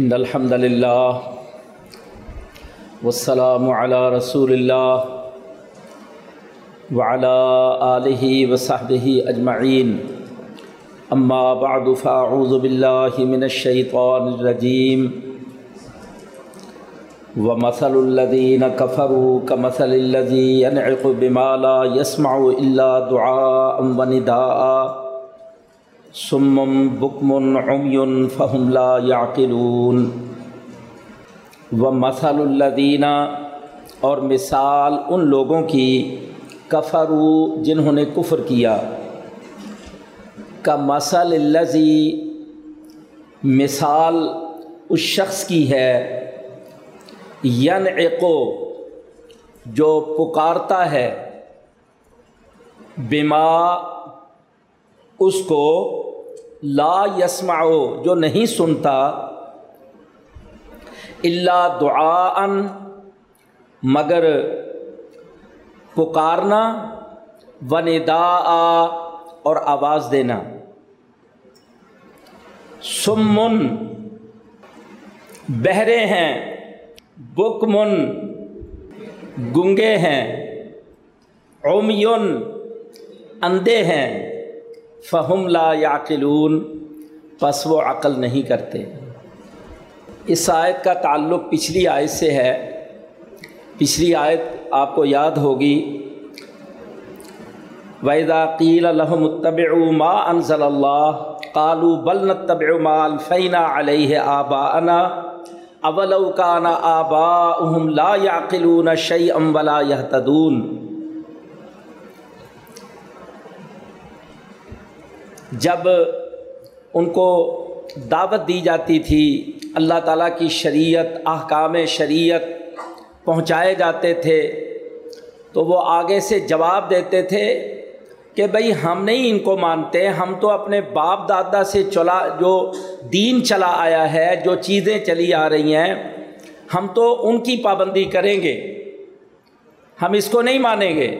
ان الحمد للہ والسلام علی رسول اللہ وعلى آلہ وصحبہ اجمعین اما بعد فاعوذ باللہ من الشیطان الرجیم ومثل الذين كفروا كمثل الذي ينعق بما لا يسمع الا دعاء ونداء. سم بکم عمی فہم لا یعقلون و مثل الدینہ اور مثال ان لوگوں کی کفرو جنہوں نے کفر کیا۔ کا مثل الزی مثال اس شخص کی ہے۔ ین جو پکارتا ہے۔ بما، اس کو لا یسمعو، جو نہیں سنتا اللہ دعا مگر پکارنا و ندا اور آواز دینا۔ سمن، بہرے ہیں، بکمن، گنگے ہیں، عمیون، اندھے ہیں۔ فہم لا یاقلون پس وہ عقل نہیں کرتے۔ اس آیت کا تعلق پچھلی آیت سے ہے۔ پچھلی آیت آپ کو یاد ہوگی۔ ویدا قیل الحم الطبع ما انضل اللہ قالو بل نتبع ما الفینہ علیہ آبا انا اولو کانا آبا لا یاقلون شعی ام ولا یہتدون جب ان کو دعوت دی جاتی تھی، اللہ تعالیٰ کی شریعت، احکام شریعت پہنچائے جاتے تھے، تو وہ آگے سے جواب دیتے تھے کہ بھئی ہم نہیں ان کو مانتے، ہم تو اپنے باپ دادا سے چلا، جو دین چلا آیا ہے، جو چیزیں چلی آ رہی ہیں، ہم تو ان کی پابندی کریں گے۔ ہم اس کو نہیں مانیں گے۔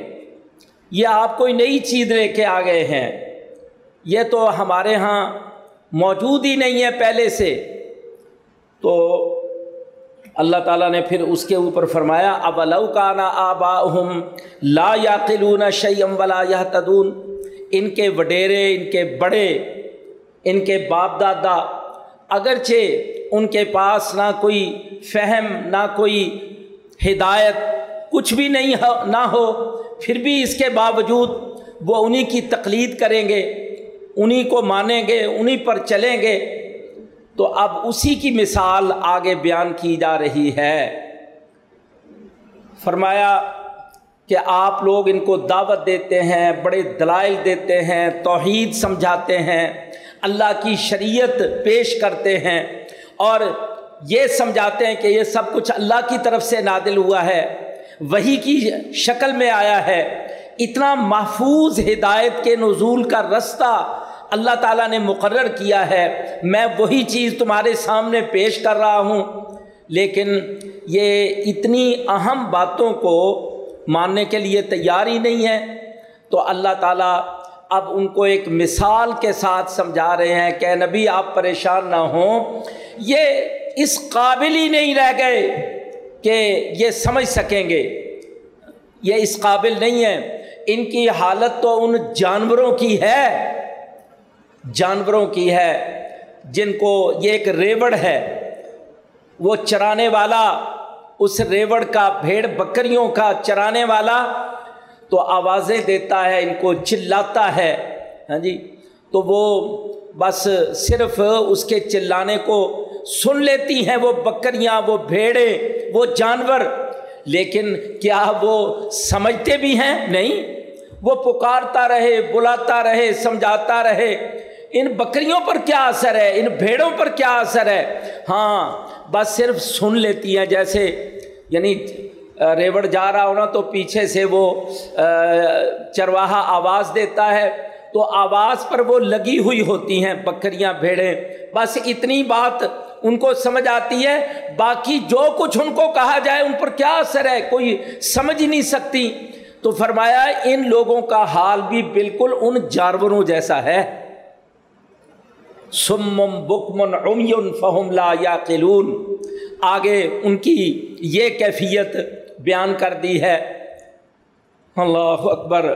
یہ آپ کوئی نئی چیز لے کے آ گئے ہیں۔ یہ تو ہمارے ہاں موجود ہی نہیں ہے پہلے سے۔ تو اللہ تعالیٰ نے پھر اس کے اوپر فرمایا اب کانا آبا لا یاقلون شعیم ولا یا تدون ان کے وڈیرے، ان کے بڑے، ان کے باپ دادا، اگرچہ ان کے پاس نہ کوئی فہم، نہ کوئی ہدایت، کچھ بھی نہیں ہو، نہ ہو، پھر بھی اس کے باوجود وہ انہیں کی تقلید کریں گے۔ انہیں کو مانیں گے انہیں پر چلیں گے۔ تو اب اسی کی مثال آگے بیان کی جا رہی ہے۔ فرمایا کہ آپ لوگ ان کو دعوت دیتے ہیں، بڑے دلائل دیتے ہیں، توحید سمجھاتے ہیں، اللہ کی شریعت پیش کرتے ہیں اور یہ سمجھاتے ہیں کہ یہ سب کچھ اللہ کی طرف سے نادل ہوا ہے۔ وہی کی شکل میں آیا ہے۔ اتنا محفوظ ہدایت کے نزول کا رستہ اللہ تعالیٰ نے مقرر کیا ہے، میں وہی چیز تمہارے سامنے پیش کر رہا ہوں۔ لیکن یہ اتنی اہم باتوں کو ماننے کے لیے تیار ہی نہیں ہے۔ تو اللہ تعالیٰ اب ان کو ایک مثال کے ساتھ سمجھا رہے ہیں کہ نبی، آپ پریشان نہ ہوں۔ یہ اس قابل ہی نہیں رہ گئے کہ یہ سمجھ سکیں گے۔ یہ اس قابل نہیں ہے۔ ان کی حالت تو ان جانوروں کی ہے۔ جانوروں کی ہے، جن کو یہ ایک ریوڑ ہے، وہ چرانے والا، اس ریوڑ کا بھیڑ بکریوں کا چرانے والا تو آوازیں دیتا ہے، ان کو چلاتا ہے۔ ہاں جی؟ تو وہ بس صرف اس کے چلانے کو سن لیتی ہیں، وہ بکریاں، وہ بھیڑیں، وہ جانور۔ لیکن کیا وہ سمجھتے بھی ہیں؟ نہیں۔ وہ پکارتا رہے، بلاتا رہے، سمجھاتا رہے۔ ان بکریوں پر کیا اثر ہے؟ ان بھیڑوں پر کیا اثر ہے؟ ہاں بس صرف سن لیتی ہیں، جیسے یعنی ریوڑ جا رہا ہونا تو پیچھے سے وہ چرواہا آواز دیتا ہے، تو آواز پر وہ لگی ہوئی ہوتی ہیں بکریاں، بھیڑیں۔ بس اتنی بات ان کو سمجھ آتی ہے، باقی جو کچھ ان کو کہا جائے ان پر کیا اثر ہے؟ کوئی سمجھ ہی نہیں سکتی۔ تو فرمایا، ان لوگوں کا حال بھی بالکل ان جانوروں جیسا ہے۔ سمم بکمن عمیون فہم لا یا قلون آگے ان کی یہ کیفیت بیان کر دی ہے۔ اللہ اکبر۔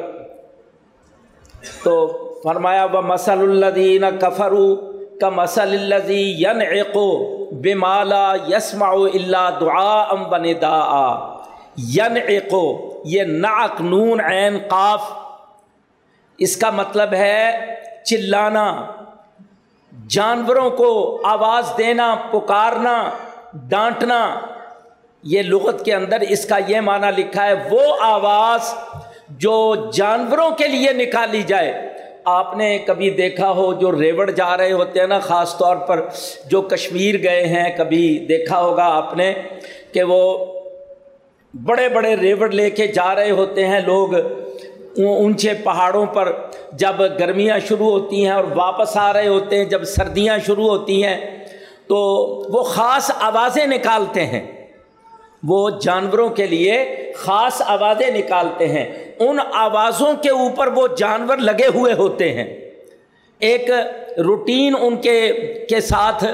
تو فرمایا و مسل الدین کفرو کا مسل الزی ین عقو بمالا یسما اللہ دعا ام بن دا ین عقو یہ ناک نون، عین، قاف۔ اس کا مطلب ہے چلانا۔ جانوروں کو آواز دینا، پکارنا، ڈانٹنا، یہ لغت کے اندر اس کا یہ معنی لکھا ہے، وہ آواز جو جانوروں کے لیے نکالی جائے۔ آپ نے کبھی دیکھا ہو جو ریوڑ جا رہے ہوتے ہیں نا، خاص طور پر جو کشمیر گئے ہیں، کبھی دیکھا ہوگا آپ نے کہ وہ بڑے بڑے ریوڑ لے کے جا رہے ہوتے ہیں، لوگ اونچے پہاڑوں پر جب گرمیاں شروع ہوتی ہیں اور واپس آ رہے ہوتے ہیں، جب سردیاں شروع ہوتی ہیں، تو وہ خاص آوازیں نکالتے ہیں۔ وہ جانوروں کے لیے خاص آوازیں نکالتے ہیں۔ ان آوازوں کے اوپر وہ جانور لگے ہوئے ہوتے ہیں۔ ایک روٹین ان کے کے ساتھ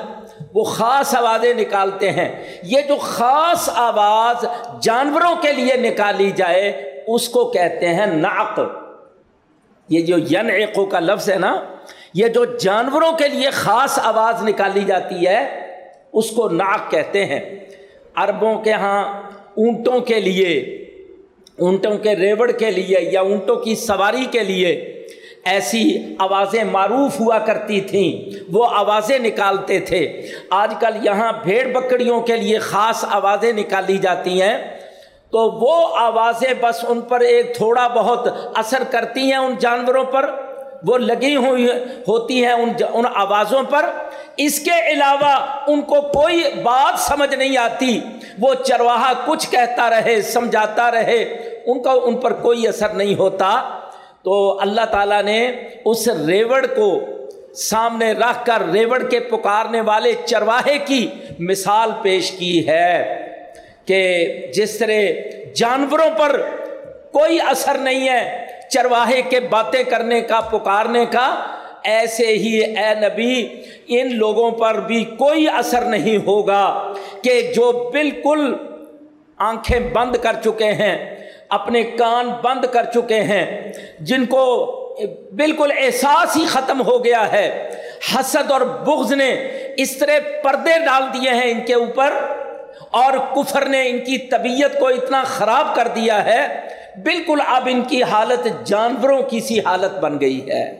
وہ خاص آوازیں نکالتے ہیں۔ یہ جو خاص آواز جانوروں کے لیے نکالی جائے، اس کو کہتے ہیں نعق۔ یہ جو ین کا لفظ ہے نا، یہ جو جانوروں کے لیے خاص آواز نکالی جاتی ہے، اس کو ناک کہتے ہیں۔ عربوں کے ہاں اونٹوں کے لیے، اونٹوں کے ریوڑ کے لیے یا اونٹوں کی سواری کے لیے ایسی آوازیں معروف ہوا کرتی تھیں۔ وہ آوازیں نکالتے تھے۔ آج کل یہاں بھیڑ بکریوں کے لیے خاص آوازیں نکالی جاتی ہیں۔ تو وہ آوازیں بس ان پر ایک تھوڑا بہت اثر کرتی ہیں ان جانوروں پر، وہ لگی ہوئی ہوتی ہیں ان ان آوازوں پر۔ اس کے علاوہ ان کو کوئی بات سمجھ نہیں آتی، وہ چرواہا کچھ کہتا رہے، سمجھاتا رہے، ان کا ان پر کوئی اثر نہیں ہوتا۔ تو اللہ تعالیٰ نے اس ریوڑ کو سامنے رکھ کر، ریوڑ کے پکارنے والے چرواہے کی مثال پیش کی ہے۔ کہ جس طرح جانوروں پر کوئی اثر نہیں ہے، چرواہے کے باتیں کرنے کا، پکارنے کا، ایسے ہی اے نبی، ان لوگوں پر بھی کوئی اثر نہیں ہوگا کہ جو بالکل آنکھیں بند کر چکے ہیں، اپنے کان بند کر چکے ہیں، جن کو بالکل احساس ہی ختم ہو گیا ہے۔ حسد اور بغض نے اس طرح پردے ڈال دیے ہیں ان کے اوپر۔ اور کفر نے ان کی طبیعت کو اتنا خراب کر دیا ہے، بالکل اب ان کی حالت جانوروں کی سی حالت بن گئی ہے۔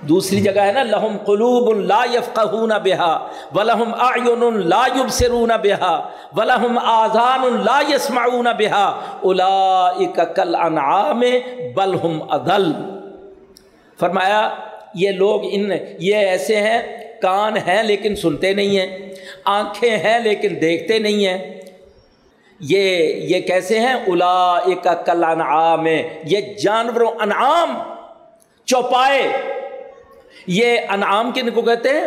دوسری جگہ ہے نا، لہم قلوب لا یفقہون بہا، ولہم اعین لا یبصرون بہا، ولہم آذان لا یسمعون بہا۔ اولئک کل انعام بل ہم اضل۔ فرمایا، یہ لوگ ان، یہ ایسے ہیں، کان ہیں لیکن سنتے نہیں ہیں۔ آنکھیں ہیں لیکن دیکھتے نہیں ہیں۔ یہ یہ کیسے ہیں؟ الا کل انعام یہ جانوروں انعام چوپائے۔ یہ انعام کن کو کہتے ہیں؟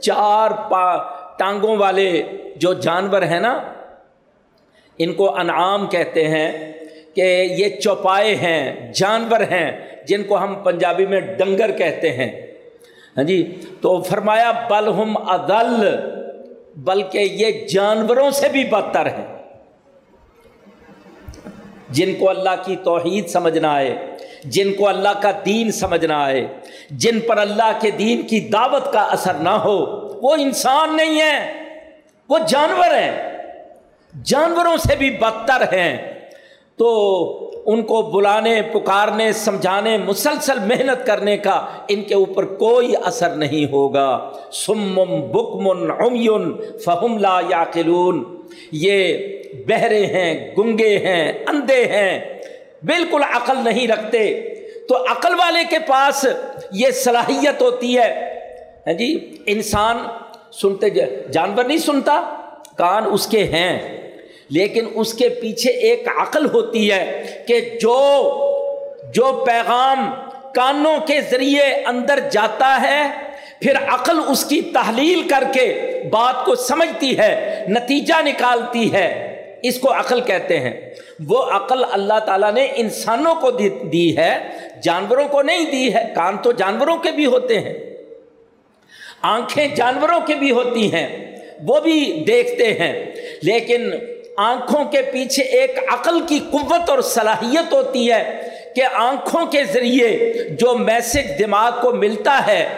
چار پا، ٹانگوں والے جو جانور ہیں نا، ان کو انعام کہتے ہیں کہ یہ چوپائے ہیں، جانور ہیں، جن کو ہم پنجابی میں ڈنگر کہتے ہیں۔ ہاں جی؟ تو فرمایا، بل ہم ادل بلکہ یہ جانوروں سے بھی بدتر ہیں۔ جن کو اللہ کی توحید سمجھنا آئے، جن کو اللہ کا دین سمجھنا آئے، جن پر اللہ کے دین کی دعوت کا اثر نہ ہو، وہ انسان نہیں ہے وہ جانور ہیں۔ جانوروں سے بھی بدتر ہیں۔ تو ان کو بلانے، پکارنے، سمجھانے، مسلسل محنت کرنے کا ان کے اوپر کوئی اثر نہیں ہوگا۔ سمم بکمن عمیون فہم لا یا یہ بہرے ہیں، گنگے ہیں، اندھے ہیں، بالکل عقل نہیں رکھتے۔ تو عقل والے کے پاس یہ صلاحیت ہوتی ہے۔ ہاں جی انسان سنتے جانور نہیں سنتا، کان اس کے ہیں۔ لیکن اس کے پیچھے ایک عقل ہوتی ہے کہ جو جو پیغام کانوں کے ذریعے اندر جاتا ہے، پھر عقل اس کی تحلیل کر کے بات کو سمجھتی ہے، نتیجہ نکالتی ہے۔ اس کو عقل کہتے ہیں۔ وہ عقل اللہ تعالیٰ نے انسانوں کو دی ہے، جانوروں کو نہیں دی ہے۔ کان تو جانوروں کے بھی ہوتے ہیں۔ آنکھیں جانوروں کی بھی ہوتی ہیں۔ وہ بھی دیکھتے ہیں۔ لیکن آنکھوں کے پیچھے ایک عقل کی قوت اور صلاحیت ہوتی ہے کہ آنکھوں کے ذریعے جو میسج دماغ کو ملتا ہے،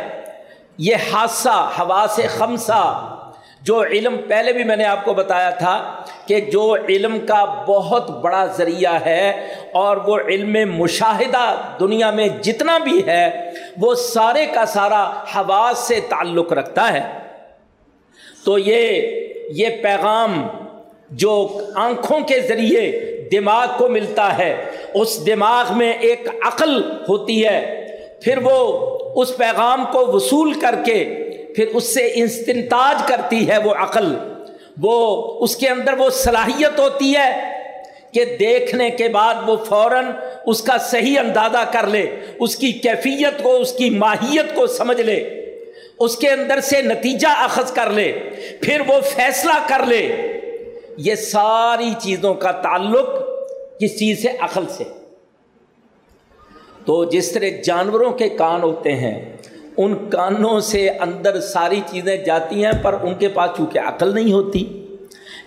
یہ حادثہ ہوا سے خمسہ، جو علم، پہلے بھی میں نے آپ کو بتایا تھا کہ جو علم کا بہت بڑا ذریعہ ہے اور وہ علم مشاہدہ دنیا میں جتنا بھی ہے، وہ سارے کا سارا حواس سے تعلق رکھتا ہے۔ تو یہ یہ پیغام جو آنکھوں کے ذریعے دماغ کو ملتا ہے، اس دماغ میں ایک عقل ہوتی ہے، پھر وہ اس پیغام کو وصول کر کے، پھر اس سے استنتاج کرتی ہے وہ عقل۔ وہ، اس کے اندر وہ صلاحیت ہوتی ہے کہ دیکھنے کے بعد وہ فوراً اس کا صحیح اندازہ کر لے، اس کی کیفیت کو، اس کی ماہیت کو سمجھ لے۔ اس کے اندر سے نتیجہ اخذ کر لے، پھر وہ فیصلہ کر لے۔ یہ ساری چیزوں کا تعلق کس چیز سے؟ عقل سے۔ تو جس طرح جانوروں کے کان ہوتے ہیں، ان کانوں سے اندر ساری چیزیں جاتی ہیں، پر ان کے پاس چونکہ عقل نہیں ہوتی،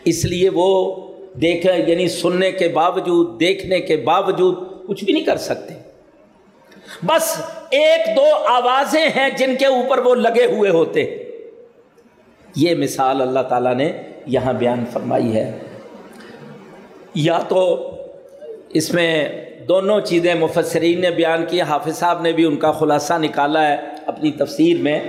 اس لیے وہ دیکھ یعنی سننے کے باوجود، دیکھنے کے باوجود کچھ بھی نہیں کر سکتے۔ بس ایک دو آوازیں ہیں جن کے اوپر وہ لگے ہوئے ہوتے۔ یہ مثال اللہ تعالیٰ نے یہاں بیان فرمائی ہے۔ یا تو اس میں دونوں چیزیں مفسرین نے بیان کی، حافظ صاحب نے بھی ان کا خلاصہ نکالا ہے اپنی تفسیر میں۔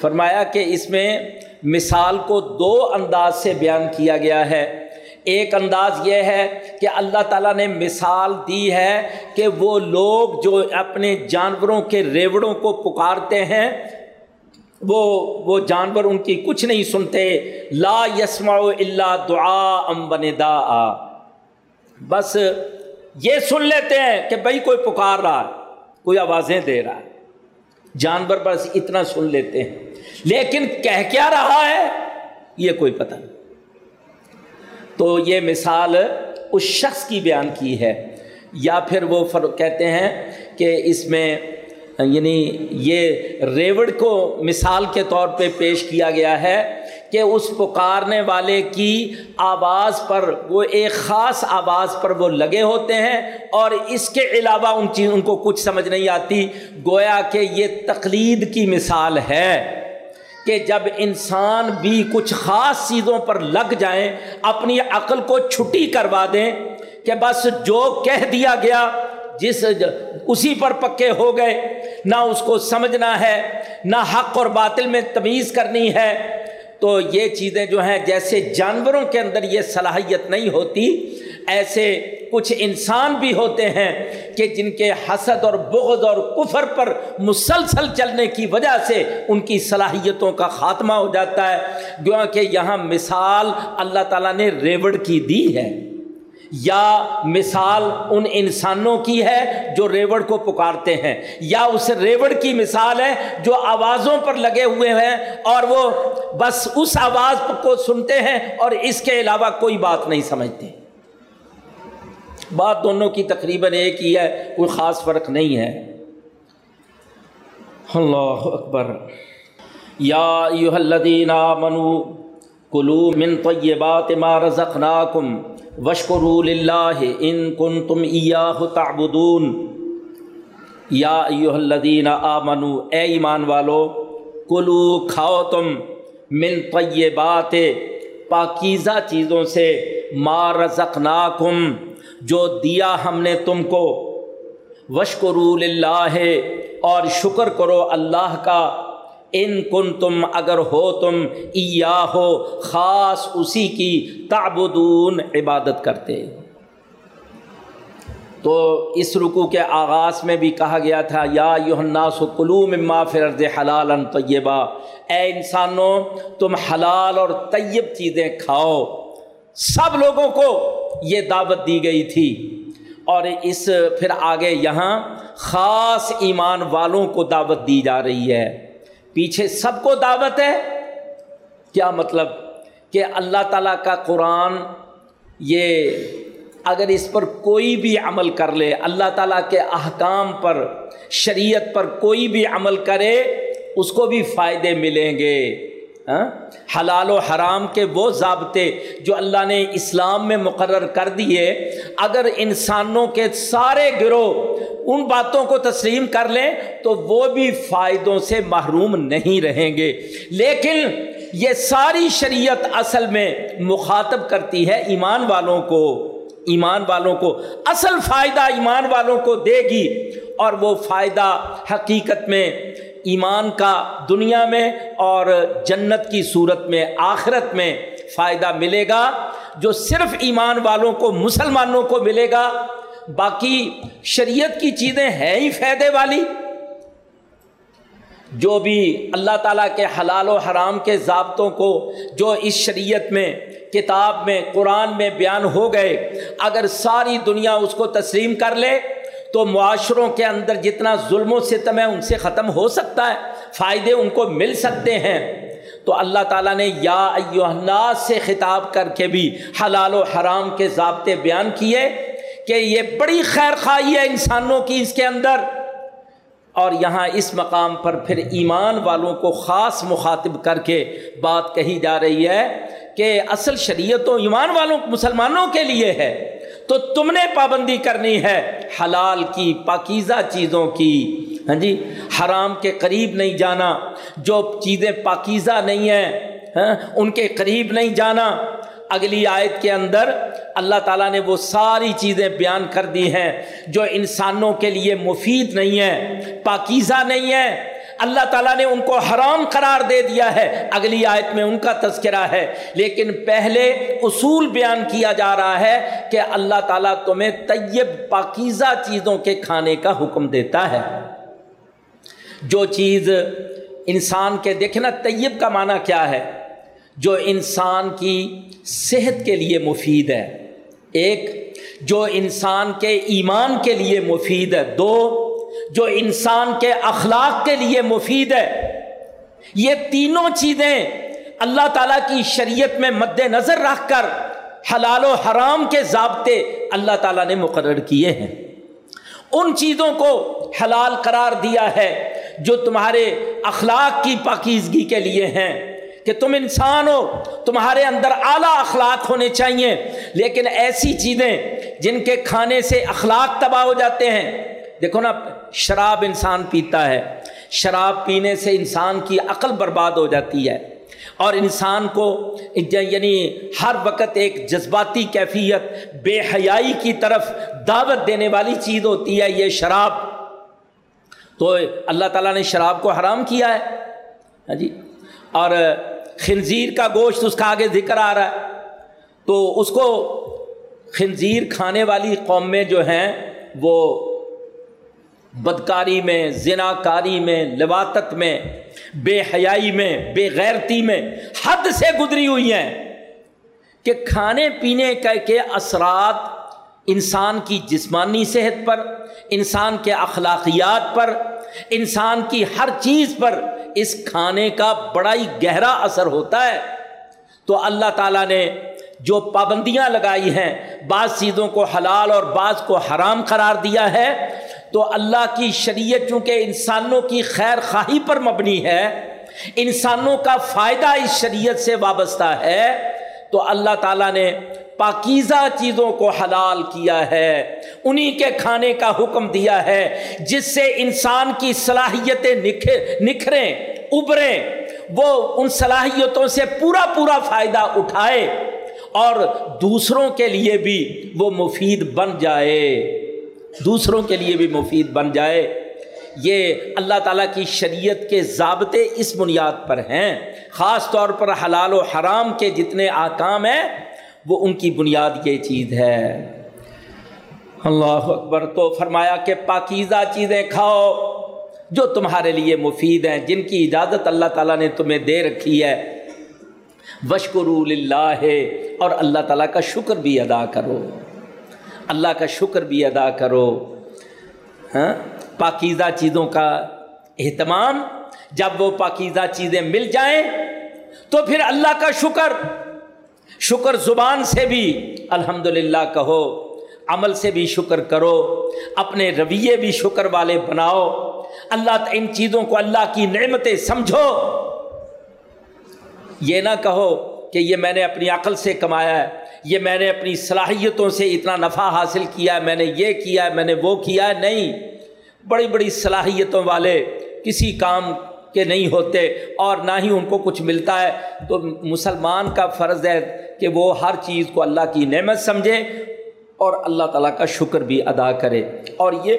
فرمایا کہ اس میں مثال کو دو انداز سے بیان کیا گیا ہے۔ ایک انداز یہ ہے کہ اللہ تعالیٰ نے مثال دی ہے کہ وہ لوگ جو اپنے جانوروں کے ریوڑوں کو پکارتے ہیں وہ وہ جانور ان کی کچھ نہیں سنتے، لا یسما اللہ دعا ام بن دا بس یہ سن لیتے ہیں کہ بھائی کوئی پکار رہا ہے، کوئی آوازیں دے رہا ہے۔ جانور بس اتنا سن لیتے ہیں۔ لیکن کہہ کیا رہا ہے، یہ کوئی پتہ نہیں۔ تو یہ مثال اس شخص کی بیان کی ہے۔ یا پھر وہ کہتے ہیں کہ اس میں ہاں، یعنی یہ ریوڑ کو مثال کے طور پہ پیش کیا گیا ہے کہ اس پکارنے والے کی آواز پر، وہ ایک خاص آواز پر وہ لگے ہوتے ہیں اور اس کے علاوہ ان چیز، ان کو کچھ سمجھ نہیں آتی۔ گویا کہ یہ تقلید کی مثال ہے کہ جب انسان بھی کچھ خاص چیزوں پر لگ جائیں، اپنی عقل کو چھٹی کروا دیں کہ بس جو کہہ دیا گیا جس اسی پر پکے ہو گئے، نہ اس کو سمجھنا ہے، نہ حق اور باطل میں تمیز کرنی ہے۔ تو یہ چیزیں جو ہیں، جیسے جانوروں کے اندر یہ صلاحیت نہیں ہوتی، ایسے کچھ انسان بھی ہوتے ہیں کہ جن کے حسد اور بغض اور کفر پر مسلسل چلنے کی وجہ سے ان کی صلاحیتوں کا خاتمہ ہو جاتا ہے۔ کیونکہ یہاں مثال اللہ تعالیٰ نے ریوڑ کی دی ہے۔ یا مثال ان انسانوں کی ہے جو ریوڑ کو پکارتے ہیں، یا اس ریوڑ کی مثال ہے جو آوازوں پر لگے ہوئے ہیں اور وہ بس اس آواز کو سنتے ہیں اور اس کے علاوہ کوئی بات نہیں سمجھتے۔ بات دونوں کی تقریباً ایک ہی ہے، کوئی خاص فرق نہیں ہے۔ اللہ اکبر۔ یا الذین آمنو کلو من طیبات ما رزقناکم۔ وشکر اللہ ان کن تم تعبدون۔ یا الذین آمنو اے ایمان والو، کلو کھاؤ تم من طیبات پاکیزہ چیزوں سے، ما رزقناکم، جو دیا ہم نے تم کو۔ وشکر اللہ اور شکر کرو اللہ کا۔ ان کن تم اگر ہو تم ایا ہو خاص اسی کی تعبدون عبادت کرتے۔ تو اس رکو کے آغاز میں بھی کہا گیا تھا، یا یوناس کلو مما فرد حلال طیبہ اے انسانوں، تم حلال اور طیب چیزیں کھاؤ۔ سب لوگوں کو یہ دعوت دی گئی تھی۔ اور اس پھر آگے یہاں خاص ایمان والوں کو دعوت دی جا رہی ہے۔ پیچھے سب کو دعوت ہے۔ کیا مطلب کہ اللہ تعالیٰ کا قرآن یہ اگر اس پر کوئی بھی عمل کر لے، اللہ تعالیٰ کے احکام پر، شریعت پر کوئی بھی عمل کرے، اس کو بھی فائدے ملیں گے۔ ہاں؟ حلال و حرام کے وہ ضابطے جو اللہ نے اسلام میں مقرر کر دیے، اگر انسانوں کے سارے گروہ ان باتوں کو تسلیم کر لیں تو وہ بھی فائدوں سے محروم نہیں رہیں گے۔ لیکن یہ ساری شریعت اصل میں مخاطب کرتی ہے ایمان والوں کو، ایمان والوں کو۔ اصل فائدہ ایمان والوں کو دے گی اور وہ فائدہ حقیقت میں ایمان کا دنیا میں اور جنت کی صورت میں آخرت میں فائدہ ملے گا، جو صرف ایمان والوں کو، مسلمانوں کو ملے گا، باقی شریعت کی چیزیں ہیں ہی فائدے والی۔ جو بھی اللہ تعالیٰ کے حلال و حرام کے ضابطوں کو، جو اس شریعت میں، کتاب میں، قرآن میں بیان ہو گئے، اگر ساری دنیا اس کو تسلیم کر لے تو معاشروں کے اندر جتنا ظلم و ستم ہے ان سے ختم ہو سکتا ہے، فائدے ان کو مل سکتے ہیں۔ تو اللہ تعالیٰ نے یا الناس سے خطاب کر کے بھی حلال و حرام کے ضابطے بیان کیے کہ یہ بڑی خیر خواہی ہے انسانوں کی اس کے اندر۔ اور یہاں اس مقام پر پھر ایمان والوں کو خاص مخاطب کر کے بات کہی جا رہی ہے کہ اصل شریعت و ایمان والوں، مسلمانوں کے لیے ہے۔ تو تم نے پابندی کرنی ہے حلال کی، پاکیزہ چیزوں کی۔ ہاں جی؟ حرام کے قریب نہیں جانا۔ جو چیزیں پاکیزہ نہیں ہیں ہاں ان کے قریب نہیں جانا۔ اگلی آیت کے اندر اللہ تعالیٰ نے وہ ساری چیزیں بیان کر دی ہیں جو انسانوں کے لیے مفید نہیں ہیں، پاکیزہ نہیں ہیں۔ اللہ تعالیٰ نے ان کو حرام قرار دے دیا ہے۔ اگلی آیت میں ان کا تذکرہ ہے۔ لیکن پہلے اصول بیان کیا جا رہا ہے کہ اللہ تعالیٰ تمہیں طیب پاکیزہ چیزوں کے کھانے کا حکم دیتا ہے۔ جو چیز انسان کے دیکھنا طیب کا معنی کیا ہے؟ جو انسان کی صحت کے لیے مفید ہے۔ ایک، جو انسان کے ایمان کے لیے مفید ہے۔ دو جو انسان کے اخلاق کے لیے مفید ہے۔ یہ تینوں چیزیں اللہ تعالیٰ کی شریعت میں مد نظر رکھ کر حلال و حرام کے ضابطے اللہ تعالیٰ نے مقرر کیے ہیں۔ ان چیزوں کو حلال قرار دیا ہے جو تمہارے اخلاق کی پاکیزگی کے لیے ہیں۔ کہ تم انسان ہو، تمہارے اندر اعلیٰ اخلاق ہونے چاہیے۔ لیکن ایسی چیزیں جن کے کھانے سے اخلاق تباہ ہو جاتے ہیں۔ دیکھو نا شراب انسان پیتا ہے۔ شراب پینے سے انسان کی عقل برباد ہو جاتی ہے۔ اور انسان کو یعنی ہر وقت ایک جذباتی کیفیت، بے حیائی کی طرف دعوت دینے والی چیز ہوتی ہے یہ شراب۔ تو اللہ تعالیٰ نے شراب کو حرام کیا ہے۔ ہاں جی؟ اور خنزیر کا گوشت اس کا آگے ذکر آ رہا ہے۔ تو اس کو خنزیر کھانے والی قومیں جو ہیں وہ بدکاری میں زنا کاری میں لباتت میں، بے حیائی میں، بے غیرتی میں حد سے گزری ہوئی ہیں کہ کھانے پینے کے اثرات انسان کی جسمانی صحت پر، انسان کے اخلاقیات پر، انسان کی ہر چیز پر اس کھانے کا بڑا ہی گہرا اثر ہوتا ہے۔ تو اللہ تعالیٰ نے جو پابندیاں لگائی ہیں، بعض چیزوں کو حلال اور بعض کو حرام قرار دیا ہے تو اللہ کی شریعت چونکہ انسانوں کی خیر خواہی پر مبنی ہے، انسانوں کا فائدہ اس شریعت سے وابستہ ہے، تو اللہ تعالیٰ نے پاکیزہ چیزوں کو حلال کیا ہے، انہی کے کھانے کا حکم دیا ہے، جس سے انسان کی صلاحیتیں نکھریں، ابھریں، وہ ان صلاحیتوں سے پورا پورا فائدہ اٹھائے اور دوسروں کے لیے بھی وہ مفید بن جائے۔ دوسروں کے لیے بھی مفید بن جائے۔ یہ اللہ تعالیٰ کی شریعت کے ضابطے اس بنیاد پر ہیں۔ خاص طور پر حلال و حرام کے جتنے آکام ہیں، وہ ان کی بنیاد یہ چیز ہے۔ اللہ اکبر، تو فرمایا کہ پاکیزہ چیزیں کھاؤ جو تمہارے لیے مفید ہیں، جن کی اجازت اللہ تعالیٰ نے تمہیں دے رکھی ہے۔ وشکر اللہ اور اللہ تعالیٰ کا شکر بھی ادا کرو۔ اللہ کا شکر بھی ادا کرو۔ ہاں؟ پاکیزہ چیزوں کا اہتمام۔ جب وہ پاکیزہ چیزیں مل جائیں تو پھر اللہ کا شکر۔ شکر زبان سے بھی الحمد للہ کہو، عمل سے بھی شکر کرو۔ اپنے رویے بھی شکر والے بناؤ۔ اللہ ان چیزوں کو اللہ کی نعمتیں سمجھو۔ یہ نہ کہو کہ یہ میں نے اپنی عقل سے کمایا ہے۔ یہ میں نے اپنی صلاحیتوں سے اتنا نفع حاصل کیا ہے میں نے یہ کیا ہے میں نے وہ کیا ہے نہیں۔ بڑی بڑی صلاحیتوں والے کسی کام کے نہیں ہوتے اور نہ ہی ان کو کچھ ملتا ہے۔ تو مسلمان کا فرض ہے کہ وہ ہر چیز کو اللہ کی نعمت سمجھے اور اللہ تعالیٰ کا شکر بھی ادا کرے۔ اور یہ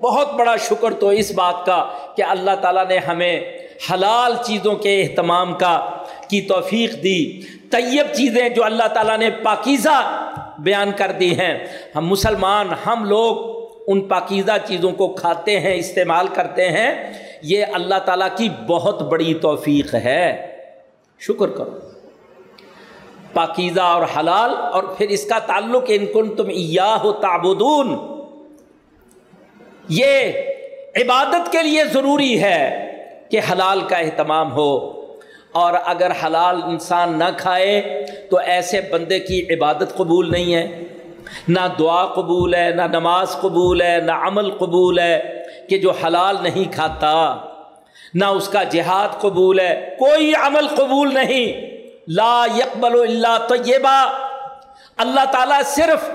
بہت بڑا شکر تو اس بات کا کہ اللہ تعالیٰ نے ہمیں حلال چیزوں کے اہتمام کا، کی توفیق دی۔ طیب چیزیں جو اللہ تعالیٰ نے پاکیزہ بیان کر دی ہیں۔ ہم مسلمان، ہم لوگ ان پاکیزہ چیزوں کو کھاتے ہیں، استعمال کرتے ہیں۔ یہ اللہ تعالیٰ کی بہت بڑی توفیق ہے۔ شکر کرو۔ پاکیزہ اور حلال، اور پھر اس کا تعلق ان کن تم یا ہو یہ عبادت کے لیے ضروری ہے کہ حلال کا اہتمام ہو۔ اور اگر حلال انسان نہ کھائے تو ایسے بندے کی عبادت قبول نہیں ہے۔ نہ دعا قبول ہے، نہ نماز قبول ہے، نہ عمل قبول ہے کہ جو حلال نہیں کھاتا، نہ اس کا جہاد قبول ہے۔ کوئی عمل قبول نہیں۔ لا یکبل اللہ طیبہ۔ اللہ تعالیٰ صرف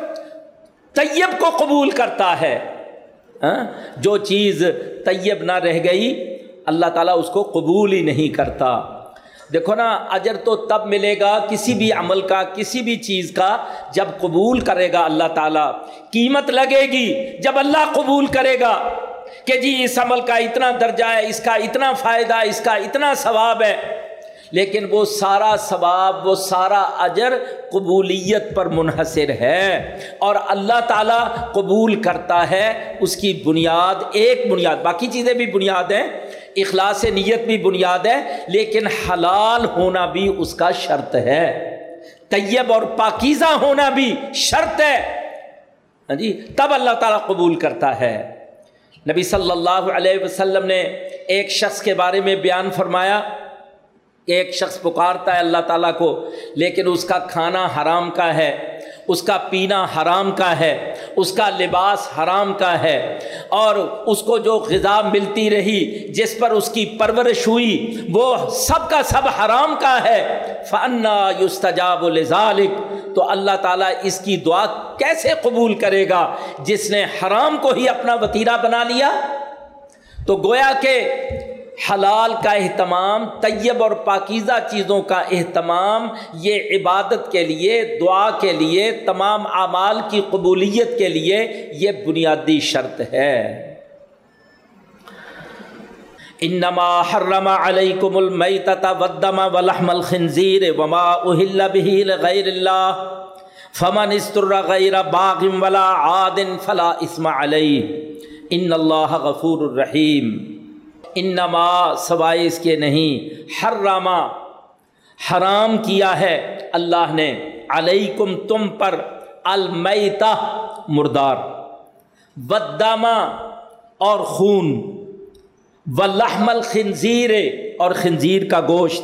طیب کو قبول کرتا ہے۔ ہاں؟ جو چیز طیب نہ رہ گئی، اللہ تعالیٰ اس کو قبول ہی نہیں کرتا۔ دیکھو نا، اجر تو تب ملے گا کسی بھی عمل کا، کسی بھی چیز کا جب قبول کرے گا اللہ تعالیٰ۔ قیمت لگے گی جب اللہ قبول کرے گا کہ جی اس عمل کا اتنا درجہ ہے، اس کا اتنا فائدہ، اس کا اتنا ثواب ہے۔ لیکن وہ سارا ثواب، وہ سارا اجر قبولیت پر منحصر ہے۔ اور اللہ تعالیٰ قبول کرتا ہے، اس کی بنیاد، ایک بنیاد، باقی چیزیں بھی بنیاد ہیں۔ اخلاص نیت بھی بنیاد ہے، لیکن حلال ہونا بھی اس کا شرط ہے۔ طیب اور پاکیزہ ہونا بھی شرط ہے۔ ہاں جی تب اللہ تعالیٰ قبول کرتا ہے۔ نبی صلی اللہ علیہ وسلم نے ایک شخص کے بارے میں بیان فرمایا۔ کہ ایک شخص پکارتا ہے اللہ تعالیٰ کو، لیکن اس کا کھانا حرام کا ہے۔ اس کا پینا حرام کا ہے، اس کا لباس حرام کا ہے، اور اس کو جو غذا ملتی رہی، جس پر اس کی پرورش ہوئی، وہ سب کا سب حرام کا ہے۔ فنا یستجاب الظالق تو اللہ تعالیٰ اس کی دعا کیسے قبول کرے گا؟ جس نے حرام کو ہی اپنا وطیرہ بنا لیا؟ تو گویا کہ حلال کا اہتمام، طیب اور پاکیزہ چیزوں کا اہتمام، یہ عبادت کے لیے، دعا کے لیے، تمام اعمال کی قبولیت کے لیے یہ بنیادی شرط ہے۔ انما حرم علیکم المیتۃ والدم ولحم الخنزیر وما اہل به لغیر اللہ، فمن استر غیر باغ ولا عاد فلا اسم علیہ۔ ان اللہ غفور الرحیم انما سوائے اس کے نہیں ہر حرام کیا ہے اللہ نے۔ علیکم تم پر المیتا مردار، ودامہ اور خون و لحم الخنزیر اور خنزیر کا گوشت،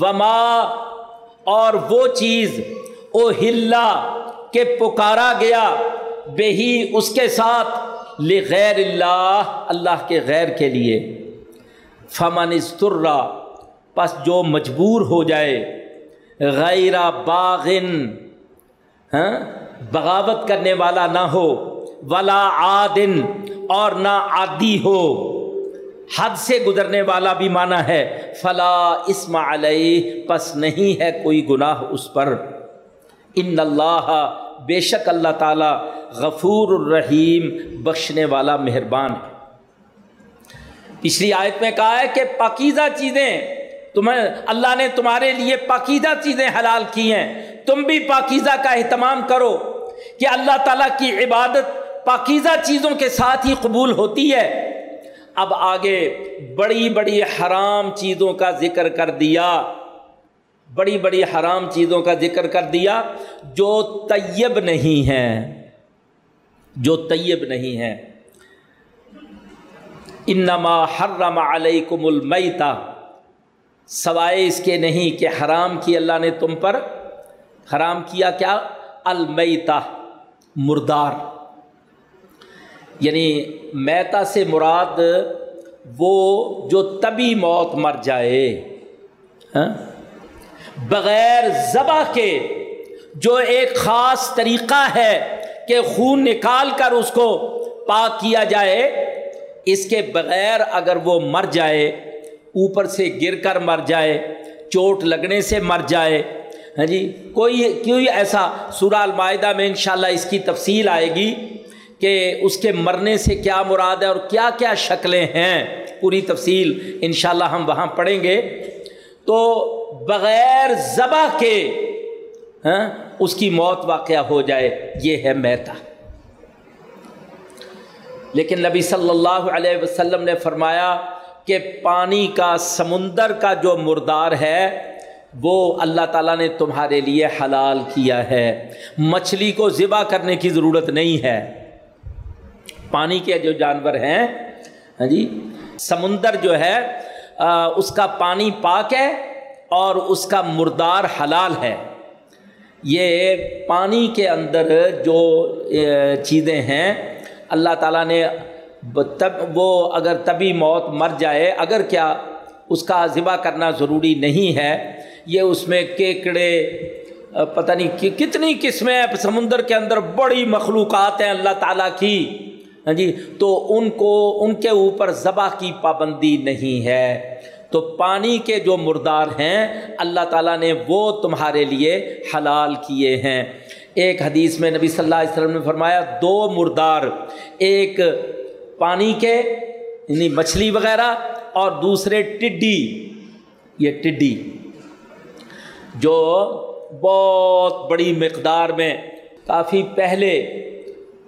وما اور وہ چیز او ہلا کہ پکارا گیا بے ہی اس کے ساتھ لغیر اللہ اللہ کے غیر کے لیے۔ فمن استرا پس جو مجبور ہو جائے، غیر باغن ہاں بغاوت کرنے والا نہ ہو، ولا عادن اور نہ عادی ہو، حد سے گزرنے والا بھی مانا ہے، فلا اسم علیہ، پس نہیں ہے کوئی گناہ اس پر۔ ان اللہ بے شک اللہ تعالیٰ غفور الرحیم بخشنے والا مہربان ہے۔ پچھلی آیت میں کہا ہے کہ پاکیزہ چیزیں تمہیں اللہ نے تمہارے لیے پاکیزہ چیزیں حلال کی ہیں۔ تم بھی پاکیزہ کا اہتمام کرو کہ اللہ تعالیٰ کی عبادت پاکیزہ چیزوں کے ساتھ ہی قبول ہوتی ہے۔ اب آگے بڑی بڑی حرام چیزوں کا ذکر کر دیا۔ بڑی بڑی حرام چیزوں کا ذکر کر دیا جو طیب نہیں ہیں۔ جو طیب نہیں ہیں۔ انما حرم علیکم المیتا سوائے اس کے نہیں کہ حرام کی اللہ نے تم پر۔ حرام کیا کیا؟ المیتا مردار۔ یعنی میتا سے مراد وہ جو طبی موت مر جائے۔ ہاں؟ بغیر ذبح کے جو ایک خاص طریقہ ہے کہ خون نکال کر اس کو پاک کیا جائے، اس کے بغیر اگر وہ مر جائے، اوپر سے گر کر مر جائے، چوٹ لگنے سے مر جائے ہاں جی کوئی کیوں ایسا سورہ المائدہ میں انشاءاللہ اس کی تفصیل آئے گی کہ اس کے مرنے سے کیا مراد ہے اور کیا کیا شکلیں ہیں، پوری تفصیل انشاءاللہ ہم وہاں پڑھیں گے۔ تو بغیر ذبح کے ہاں اس کی موت واقعہ ہو جائے، یہ ہے میتا۔ لیکن نبی صلی اللہ علیہ وسلم نے فرمایا کہ پانی کا، سمندر کا جو مردار ہے، وہ اللہ تعالیٰ نے تمہارے لیے حلال کیا ہے۔ مچھلی کو ذبح کرنے کی ضرورت نہیں ہے۔ پانی کے جو جانور ہیں ہاں جی سمندر جو ہے اس کا پانی پاک ہے اور اس کا مردار حلال ہے۔ یہ پانی کے اندر جو چیزیں ہیں، اللہ تعالیٰ نے تب، وہ اگر تبھی موت مر جائے، اگر کیا اس کا ذبح کرنا ضروری نہیں ہے، یہ اس میں کیکڑے پتہ نہیں کتنی قسمیں سمندر کے اندر بڑی مخلوقات ہیں اللہ تعالیٰ کی۔ ہاں جی تو ان کو، ان کے اوپر ذبح کی پابندی نہیں ہے۔ تو پانی کے جو مردار ہیں، اللہ تعالیٰ نے وہ تمہارے لیے حلال کیے ہیں۔ ایک حدیث میں نبی صلی اللہ علیہ وسلم نے فرمایا، دو مردار، ایک پانی کے یعنی مچھلی وغیرہ، اور دوسرے ٹڈی۔ یہ ٹڈی، جو بہت بڑی مقدار میں، کافی پہلے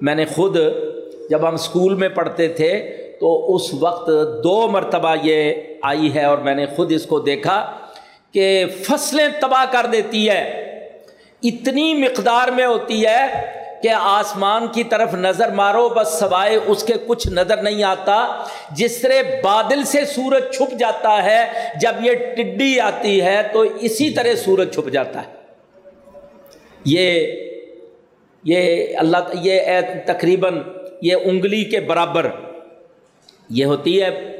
میں نے خود جب ہم اسکول میں پڑھتے تھے تو اس وقت دو مرتبہ یہ آئی ہے اور میں نے خود اس کو دیکھا کہ فصلیں تباہ کر دیتی ہے۔ اتنی مقدار میں ہوتی ہے کہ آسمان کی طرف نظر مارو، بس سوائے اس کے کچھ نظر نہیں آتا۔ جس طرح بادل سے سورج چھپ جاتا ہے، جب یہ ٹڈی آتی ہے تو اسی طرح سورج چھپ جاتا ہے۔ یہ یہ اللہ، یہ تقریباً یہ انگلی کے برابر۔ یہ ہوتی ہے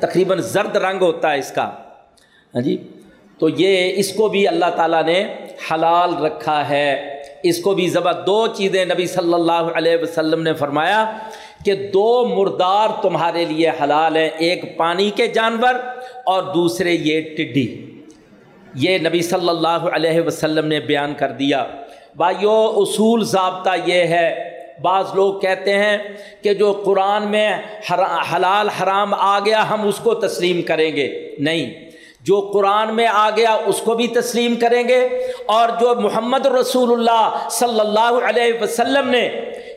تقریباً زرد رنگ ہوتا ہے اس کا۔ ہاں جی؟ تو یہ اس کو بھی اللہ تعالیٰ نے حلال رکھا ہے۔ اس کو بھی ذبح دو چیزیں نبی صلی اللہ علیہ وسلم نے فرمایا کہ دو مردار تمہارے لیے حلال ہیں، ایک پانی کے جانور اور دوسرے یہ ٹڈی۔ یہ نبی صلی اللہ علیہ وسلم نے بیان کر دیا۔ بھائیو، اصول ضابطہ یہ ہے بعض لوگ کہتے ہیں کہ جو قرآن میں حلال حرام آ گیا، ہم اس کو تسلیم کریں گے۔ نہیں۔ جو قرآن میں آ گیا، اس کو بھی تسلیم کریں گے۔ اور جو محمد رسول اللہ صلی اللہ علیہ وسلم نے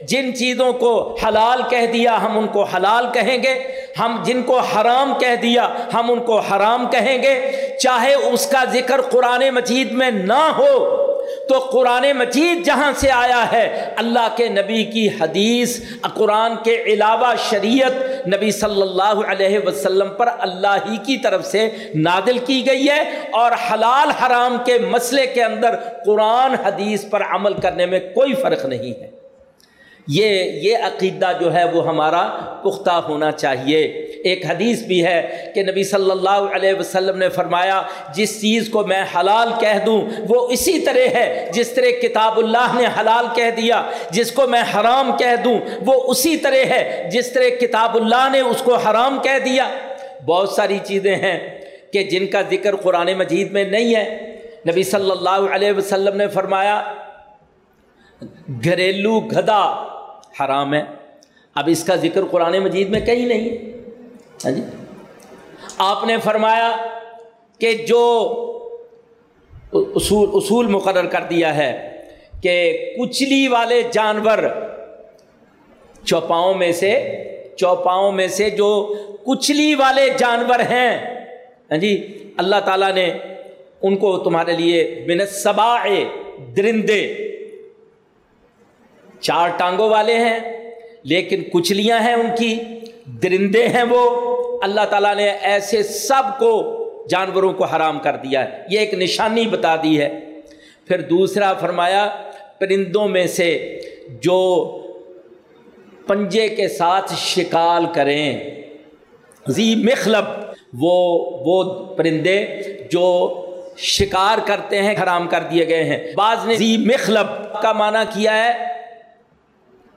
جن چیزوں کو حلال کہہ دیا، ہم ان کو حلال کہیں گے۔ ہم جن کو حرام کہہ دیا، ہم ان کو حرام کہیں گے۔ چاہے اس کا ذکر قرآن مجید میں نہ ہو تو قرآن مجید جہاں سے آیا ہے؟ اللہ کے نبی کی حدیث، قرآن کے علاوہ شریعت نبی صلی اللہ علیہ وسلم پر اللہ ہی کی طرف سے نادل کی گئی ہے اور حلال حرام کے مسئلے کے اندر قرآن حدیث پر عمل کرنے میں کوئی فرق نہیں ہے۔ یہ یہ عقیدہ جو ہے وہ ہمارا پختہ ہونا چاہیے۔ ایک حدیث بھی ہے کہ نبی صلی اللہ علیہ وسلم نے فرمایا، جس چیز کو میں حلال کہہ دوں، وہ اسی طرح ہے۔ جس طرح کتاب اللہ نے حلال کہہ دیا، جس کو میں حرام کہہ دوں، وہ اسی طرح ہے۔ جس طرح کتاب اللہ نے اس کو حرام کہہ دیا۔ بہت ساری چیزیں ہیں کہ جن کا ذکر قرآن مجید میں نہیں ہے۔ نبی صلی اللہ علیہ وسلم نے فرمایا، گھریلو گھدا حرام ہے۔ اب اس کا ذکر قرآن مجید میں کہیں نہیں۔ ہاں جی۔ آپ نے فرمایا کہ جو اصول اصول مقرر کر دیا ہے کہ کچلی والے جانور چوپاؤں میں سے، چوپاؤں میں سے جو کچلی والے جانور ہیں ہاں جی اللہ تعالیٰ نے ان کو تمہارے لیے بنسبا درندے چار ٹانگوں والے ہیں، لیکن کچلیاں ہیں ان کی، درندے ہیں وہ۔ اللہ تعالیٰ نے ایسے سب کو جانوروں کو حرام کر دیا ہے۔ یہ ایک نشانی بتا دی ہے۔ پھر دوسرا فرمایا، پرندوں میں سے جو پنجے کے ساتھ شکال کریں، زی مخلب، وہ وہ پرندے جو شکار کرتے ہیں، حرام کر دیے گئے ہیں۔ بعض نے زی مخلب کا معنی کیا ہے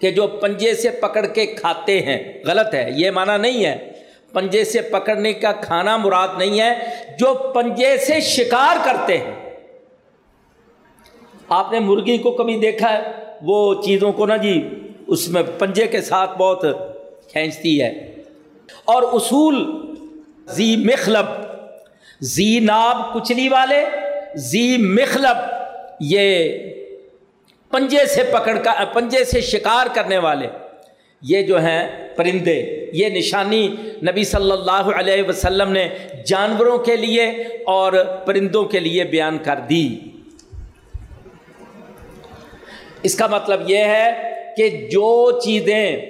کہ جو پنجے سے پکڑ کے کھاتے ہیں، غلط ہے، یہ معنی نہیں ہے۔ پنجے سے پکڑنے کا کھانا مراد نہیں ہے، جو پنجے سے شکار کرتے ہیں۔ آپ نے مرغی کو کبھی دیکھا ہے؟ وہ چیزوں کو نا جی اس میں پنجے کے ساتھ بہت کھینچتی ہے۔ اور اصول، زی مخلب۔ زی ناب کچلی والے، زی مخلب، یہ پنجے سے پکڑ کر پنجے سے شکار کرنے والے۔ یہ جو ہیں پرندے، یہ نشانی نبی صلی اللہ علیہ وسلم نے جانوروں کے لیے اور پرندوں کے لیے بیان کر دی۔ اس کا مطلب یہ ہے کہ جو چیزیں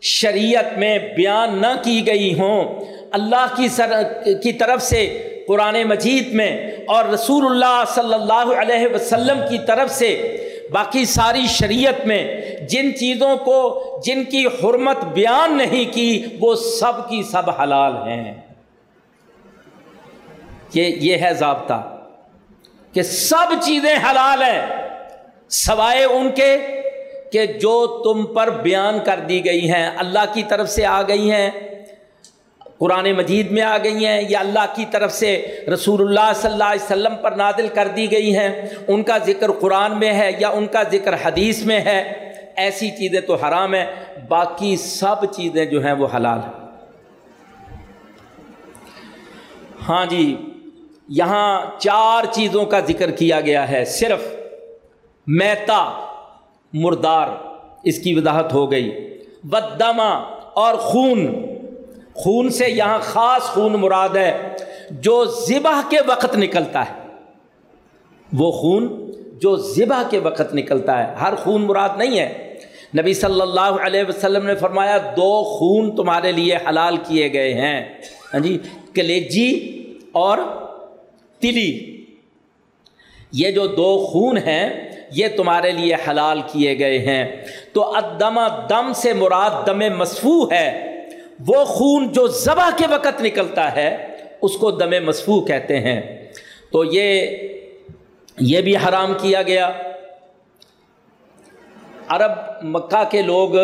شریعت میں بیان نہ کی گئی ہوں، اللہ کی سر کی طرف سے، قرآن مجید میں اور رسول اللہ صلی اللہ علیہ وسلم کی طرف سے باقی ساری شریعت میں جن چیزوں کو جن کی حرمت بیان نہیں کی، وہ سب کی سب حلال ہیں۔ یہ یہ ہے ضابطہ کہ سب چیزیں حلال ہیں، سوائے ان کے کہ جو تم پر بیان کر دی گئی ہیں، اللہ کی طرف سے آ گئی ہیں۔ قرآن مجید میں آ گئی ہیں یا اللہ کی طرف سے رسول اللہ صلی اللہ علیہ وسلم پر نادل کر دی گئی ہیں۔ ان کا ذکر قرآن میں ہے یا ان کا ذکر حدیث میں ہے، ایسی چیزیں تو حرام ہیں، باقی سب چیزیں جو ہیں وہ حلال ہیں۔ ہاں جی یہاں چار چیزوں کا ذکر کیا گیا ہے، صرف میتا، مردار، اس کی وضاحت ہو گئی۔ بدما اور خون۔ خون سے یہاں خاص خون مراد ہے، جو ذبح کے وقت نکلتا ہے۔ وہ خون جو ذبح کے وقت نکلتا ہے، ہر خون مراد نہیں ہے۔ نبی صلی اللہ علیہ وسلم نے فرمایا، دو خون تمہارے لیے حلال کیے گئے ہیں۔ ہاں جی کلیجی اور تلی۔ یہ جو دو خون ہیں، یہ تمہارے لیے حلال کیے گئے ہیں۔ تو ادم دم سے مراد دم مصفو ہے۔ وہ خون جو ذبح کے وقت نکلتا ہے، اس کو دم مصفو کہتے ہیں۔ تو یہ یہ بھی حرام کیا گیا۔ عرب، مکہ کے لوگ،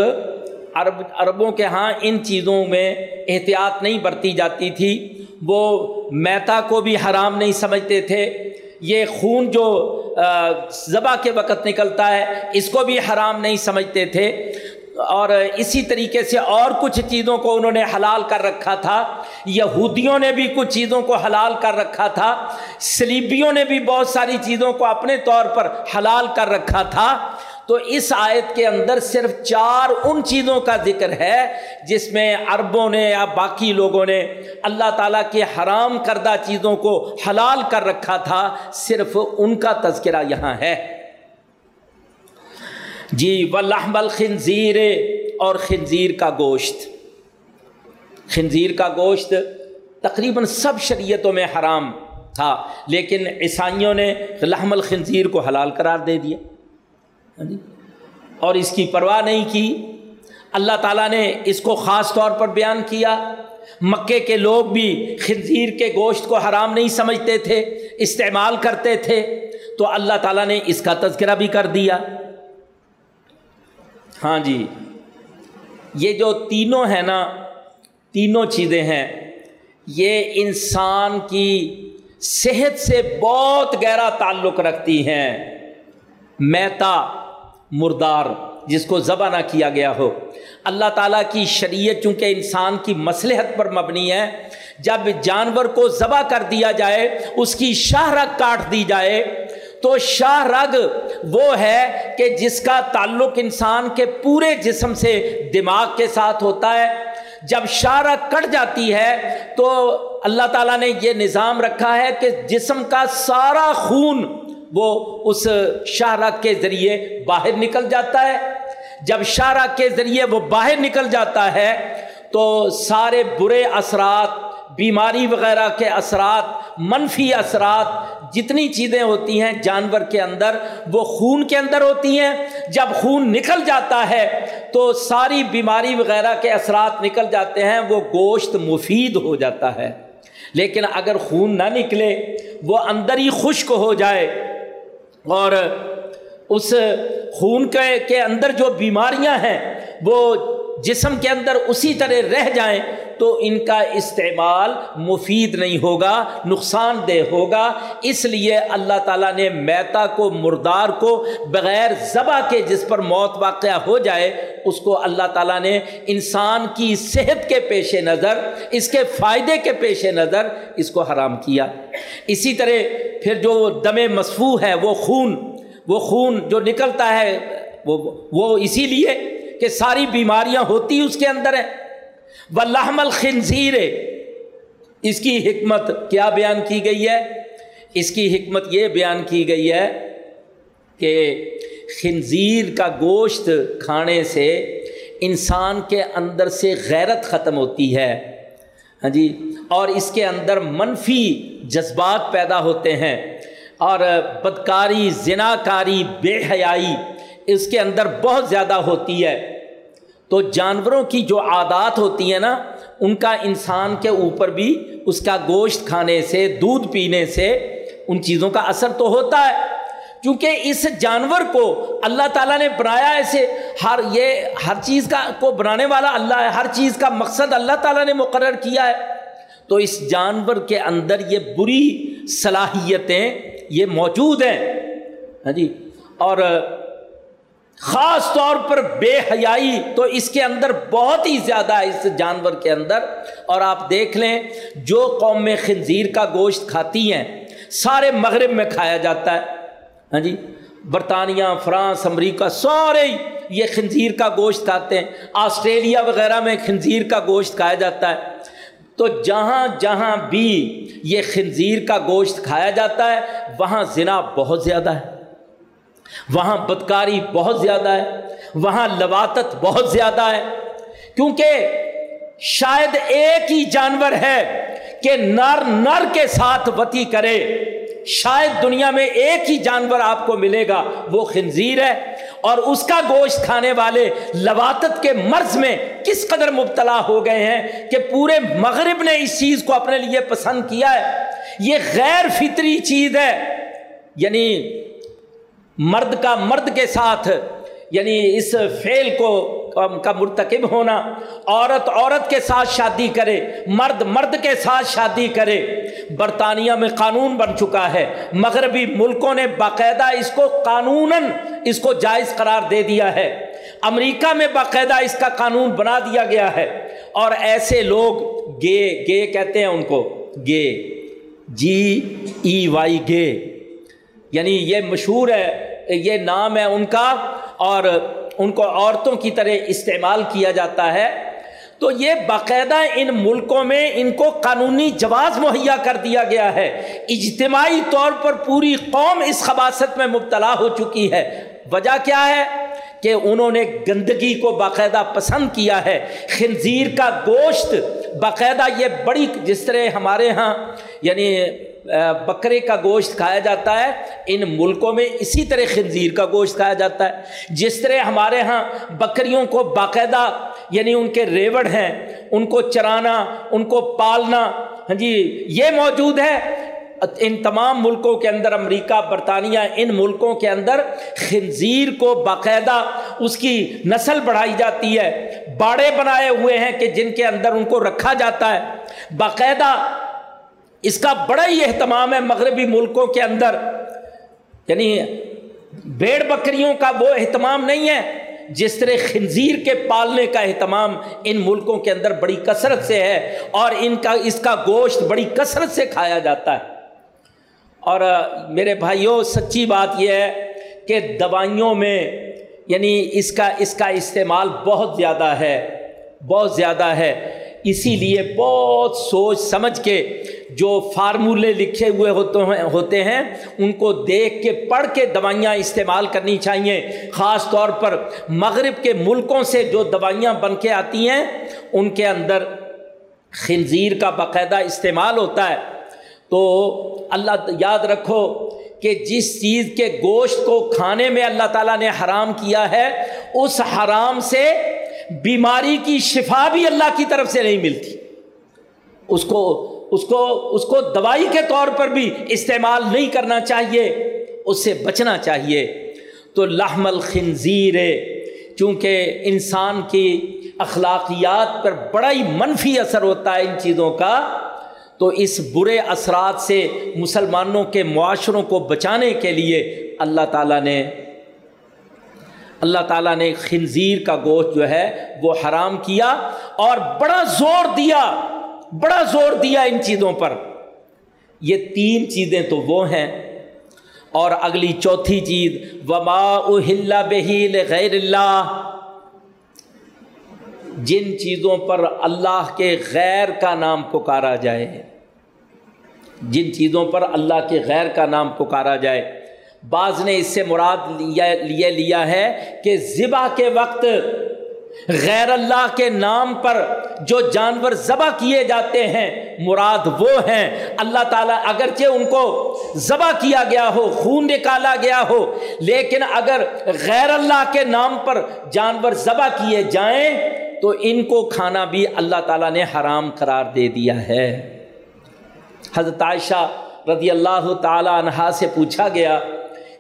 عرب، عربوں کے ہاں ان چیزوں میں احتیاط نہیں برتی جاتی تھی۔ وہ میتا کو بھی حرام نہیں سمجھتے تھے۔ یہ خون جو ذبح کے وقت نکلتا ہے، اس کو بھی حرام نہیں سمجھتے تھے۔ اور اسی طریقے سے اور کچھ چیزوں کو انہوں نے حلال کر رکھا تھا۔ یہودیوں نے بھی کچھ چیزوں کو حلال کر رکھا تھا۔ سلیبیوں نے بھی بہت ساری چیزوں کو اپنے طور پر حلال کر رکھا تھا۔ تو اس آیت کے اندر صرف چار ان چیزوں کا ذکر ہے جس میں عربوں نے یا باقی لوگوں نے اللہ تعالیٰ کے حرام کردہ چیزوں کو حلال کر رکھا تھا۔ صرف ان کا تذکرہ یہاں ہے۔ جی و لحم خنزیر اور خنزیر کا گوشت۔ خنزیر کا گوشت تقریباً سب شریعتوں میں حرام تھا، لیکن عیسائیوں نے لحم الخنزیر کو حلال قرار دے دیا۔ ہاں جی؟ اور اس کی پرواہ نہیں کی۔ اللہ تعالیٰ نے اس کو خاص طور پر بیان کیا۔ مکے کے لوگ بھی خنزیر کے گوشت کو حرام نہیں سمجھتے تھے، استعمال کرتے تھے۔ تو اللہ تعالیٰ نے اس کا تذکرہ بھی کر دیا۔ ہاں جی یہ جو تینوں ہیں نا، تینوں چیزیں ہیں، یہ انسان کی صحت سے بہت گہرا تعلق رکھتی ہیں۔ میتا مردار، جس کو ذبح نہ کیا گیا ہو۔ اللہ تعالیٰ کی شریعت چونکہ انسان کی مصلحت پر مبنی ہے، جب جانور کو ذبح کر دیا جائے، اس کی شاہ کاٹ دی جائے تو شاہ رگ وہ ہے کہ جس کا تعلق انسان کے پورے جسم سے دماغ کے ساتھ ہوتا ہے۔ جب شاہ رگ کٹ جاتی ہے تو اللہ تعالیٰ نے یہ نظام رکھا ہے کہ جسم کا سارا خون وہ اس شاہراہ کے ذریعے باہر نکل جاتا ہے۔ جب شاہراہ کے ذریعے وہ باہر نکل جاتا ہے تو سارے برے اثرات، بیماری وغیرہ کے اثرات، منفی اثرات جتنی چیزیں ہوتی ہیں جانور کے اندر، وہ خون کے اندر ہوتی ہیں۔ جب خون نکل جاتا ہے تو ساری بیماری وغیرہ کے اثرات نکل جاتے ہیں، وہ گوشت مفید ہو جاتا ہے۔ لیکن اگر خون نہ نکلے، وہ اندر ہی خشک ہو جائے۔ اور اس خون کے کے اندر جو بیماریاں ہیں، وہ جسم کے اندر اسی طرح رہ جائیں۔ تو ان کا استعمال مفید نہیں ہوگا، نقصان دہ ہوگا۔ اس لیے اللہ تعالیٰ نے میتا کو، مردار کو بغیر ذبح کے جس پر موت واقعہ ہو جائے، اس کو اللہ تعالیٰ نے انسان کی صحت کے پیش نظر، اس کے فائدے کے پیش نظر اس کو حرام کیا۔ اسی طرح پھر جو دم مصفوع ہے، وہ خون وہ خون جو نکلتا ہے، وہ وہ اسی لیے کہ ساری بیماریاں ہوتی اس کے اندر ہیں۔ وہ لحم الخنزیر اس کی حکمت کیا بیان کی گئی ہے؟ اس کی حکمت یہ بیان کی گئی ہے کہ خنزیر کا گوشت کھانے سے انسان کے اندر سے غیرت ختم ہوتی ہے۔ ہاں جی اور اس کے اندر منفی جذبات پیدا ہوتے ہیں۔ اور بدکاری زنا کاری بے حیائی اس کے اندر بہت زیادہ ہوتی ہے۔ تو جانوروں کی جو عادات ہوتی ہیں نا، ان کا انسان کے اوپر بھی اس کا گوشت کھانے سے، دودھ پینے سے ان چیزوں کا اثر تو ہوتا ہے۔ کیونکہ اس جانور کو اللہ تعالیٰ نے بنایا ایسے، ہر یہ ہر چیز کا کو بنانے والا اللہ ہے، ہر چیز کا مقصد اللہ تعالیٰ نے مقرر کیا ہے۔ تو اس جانور کے اندر یہ بری صلاحیتیں یہ موجود ہیں۔ ہاں جی؟ اور خاص طور پر بے حیائی تو اس کے اندر بہت ہی زیادہ ہے، اس جانور کے اندر۔ اور آپ دیکھ لیں، جو قوم میں خنزیر کا گوشت کھاتی ہیں، سارے مغرب میں کھایا جاتا ہے۔ ہاں جی؟ برطانیہ، فرانس، امریکہ، سارے یہ خنزیر کا گوشت کھاتے ہیں۔ آسٹریلیا وغیرہ میں خنزیر کا گوشت کھایا جاتا ہے۔ تو جہاں جہاں بھی یہ خنزیر کا گوشت کھایا جاتا ہے، وہاں زنا بہت زیادہ ہے۔ وہاں بدکاری بہت زیادہ ہے، وہاں لواتت بہت زیادہ ہے، کیونکہ شاید ایک ہی جانور ہے کہ نر نر کے ساتھ وتی کرے۔ شاید دنیا میں ایک ہی جانور آپ کو ملے گا، وہ خنزیر ہے۔ اور اس کا گوشت کھانے والے لواتت کے مرض میں کس قدر مبتلا ہو گئے ہیں کہ پورے مغرب نے اس چیز کو اپنے لیے پسند کیا ہے۔ یہ غیر فطری چیز ہے یعنی مرد کا مرد کے ساتھ یعنی اس فعل کو کا مرتکب ہونا، عورت عورت کے ساتھ شادی کرے، مرد مرد کے ساتھ شادی کرے، برطانیہ میں قانون بن چکا ہے، مغربی ملکوں نے باقاعدہ اس کو قانوناً اس کو جائز قرار دے دیا ہے، امریکہ میں باقاعدہ اس کا قانون بنا دیا گیا ہے، اور ایسے لوگ گے گے کہتے ہیں ان کو، گے جی ای وائی گے۔ یعنی یہ مشہور ہے، یہ نام ہے ان کا اور ان کو عورتوں کی طرح استعمال کیا جاتا ہے۔ تو یہ باقاعدہ ان ملکوں میں ان کو قانونی جواز مہیا کر دیا گیا ہے۔ اجتماعی طور پر پوری قوم اس خباصت میں مبتلا ہو چکی ہے۔ وجہ کیا ہے؟ کہ انہوں نے گندگی کو باقاعدہ پسند کیا ہے۔ خنزیر کا گوشت باقاعدہ یہ بڑی، جس طرح ہمارے ہاں یعنی بکرے کا گوشت کھایا جاتا ہے، ان ملکوں میں اسی طرح خنزیر کا گوشت کھایا جاتا ہے۔ جس طرح ہمارے ہاں بکریوں کو باقاعدہ یعنی ان کے ریوڑ ہیں، ان کو چرانا، ان کو پالنا ہاں جی یہ موجود ہے۔ ان تمام ملکوں کے اندر، امریکہ، برطانیہ، ان ملکوں کے اندر خنزیر کو باقاعدہ اس کی نسل بڑھائی جاتی ہے۔ باڑے بنائے ہوئے ہیں کہ جن کے اندر ان کو رکھا جاتا ہے۔ باقاعدہ اس کا بڑا ہی اہتمام ہے مغربی ملکوں کے اندر۔ یعنی بیڑ بکریوں کا وہ اہتمام نہیں ہے جس طرح خنزیر کے پالنے کا اہتمام ان ملکوں کے اندر بڑی کثرت سے ہے اور ان کا، اس کا گوشت بڑی کثرت سے کھایا جاتا ہے۔ اور میرے بھائیوں سچی بات یہ ہے کہ دوائیوں میں یعنی اس کا اس کا استعمال بہت زیادہ ہے، بہت زیادہ ہے۔ اسی لیے بہت سوچ سمجھ کے جو فارمولے لکھے ہوئے ہوتے ہیں ان کو دیکھ کے، پڑھ کے دوائیاں استعمال کرنی چاہیے۔ خاص طور پر مغرب کے ملکوں سے جو دوائیاں بن کے آتی ہیں، ان کے اندر خنزیر کا باقاعدہ استعمال ہوتا ہے۔ تو اللہ، یاد رکھو کہ جس چیز کے گوشت کو کھانے میں اللہ تعالیٰ نے حرام کیا ہے، اس حرام سے بیماری کی شفا بھی اللہ کی طرف سے نہیں ملتی۔ اس کو اس کو اس کو دوائی کے طور پر بھی استعمال نہیں کرنا چاہیے، اس سے بچنا چاہیے۔ تو لحم الخنزیر، چونکہ انسان کی اخلاقیات پر بڑا ہی منفی اثر ہوتا ہے ان چیزوں کا، تو اس برے اثرات سے مسلمانوں کے معاشروں کو بچانے کے لیے اللہ تعالیٰ نے اللہ تعالیٰ نے خنزیر کا گوشت جو ہے وہ حرام کیا اور بڑا زور دیا، بڑا زور دیا ان چیزوں پر۔ یہ تین چیزیں تو وہ ہیں۔ اور اگلی چوتھی چیز، وما اہل بہیل غیر اللہ جن چیزوں پر اللہ کے غیر کا نام پکارا جائے۔ جن چیزوں پر اللہ کے غیر کا نام پکارا جائے۔ بعض نے اس سے مراد یہ لیا ہے کہ ذبح کے وقت غیر اللہ کے نام پر جو جانور ذبح کیے جاتے ہیں، مراد وہ ہیں۔ اللہ تعالیٰ اگرچہ ان کو ذبح کیا گیا ہو، خون نکالا گیا ہو، لیکن اگر غیر اللہ کے نام پر جانور ذبح کیے جائیں تو ان کو کھانا بھی اللہ تعالیٰ نے حرام قرار دے دیا ہے۔ حضرت عائشہ رضی اللہ تعالیٰ عنہ سے پوچھا گیا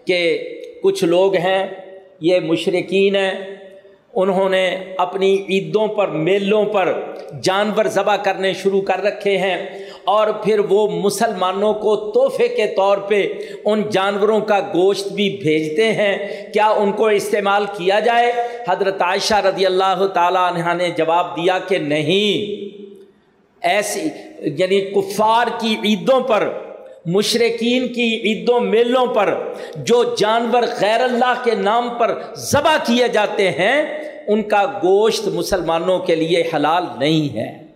کہ کچھ لوگ ہیں، یہ مشرقین ہیں، انہوں نے اپنی عیدوں پر، میلوں پر جانور ذبح کرنے شروع کر رکھے ہیں اور پھر وہ مسلمانوں کو تحفے کے طور پہ ان جانوروں کا گوشت بھی بھیجتے ہیں۔ کیا ان کو استعمال کیا جائے؟ حضرت عائشہ رضی اللہ تعالیٰ عنہ نے جواب دیا کہ نہیں۔ ایسی یعنی کفار کی عیدوں پر مشرقین کی عیدوں میلوں پر جو جانور غیر اللہ کے نام پر ذبح کیے جاتے ہیں، ان کا گوشت مسلمانوں کے لیے حلال نہیں ہے۔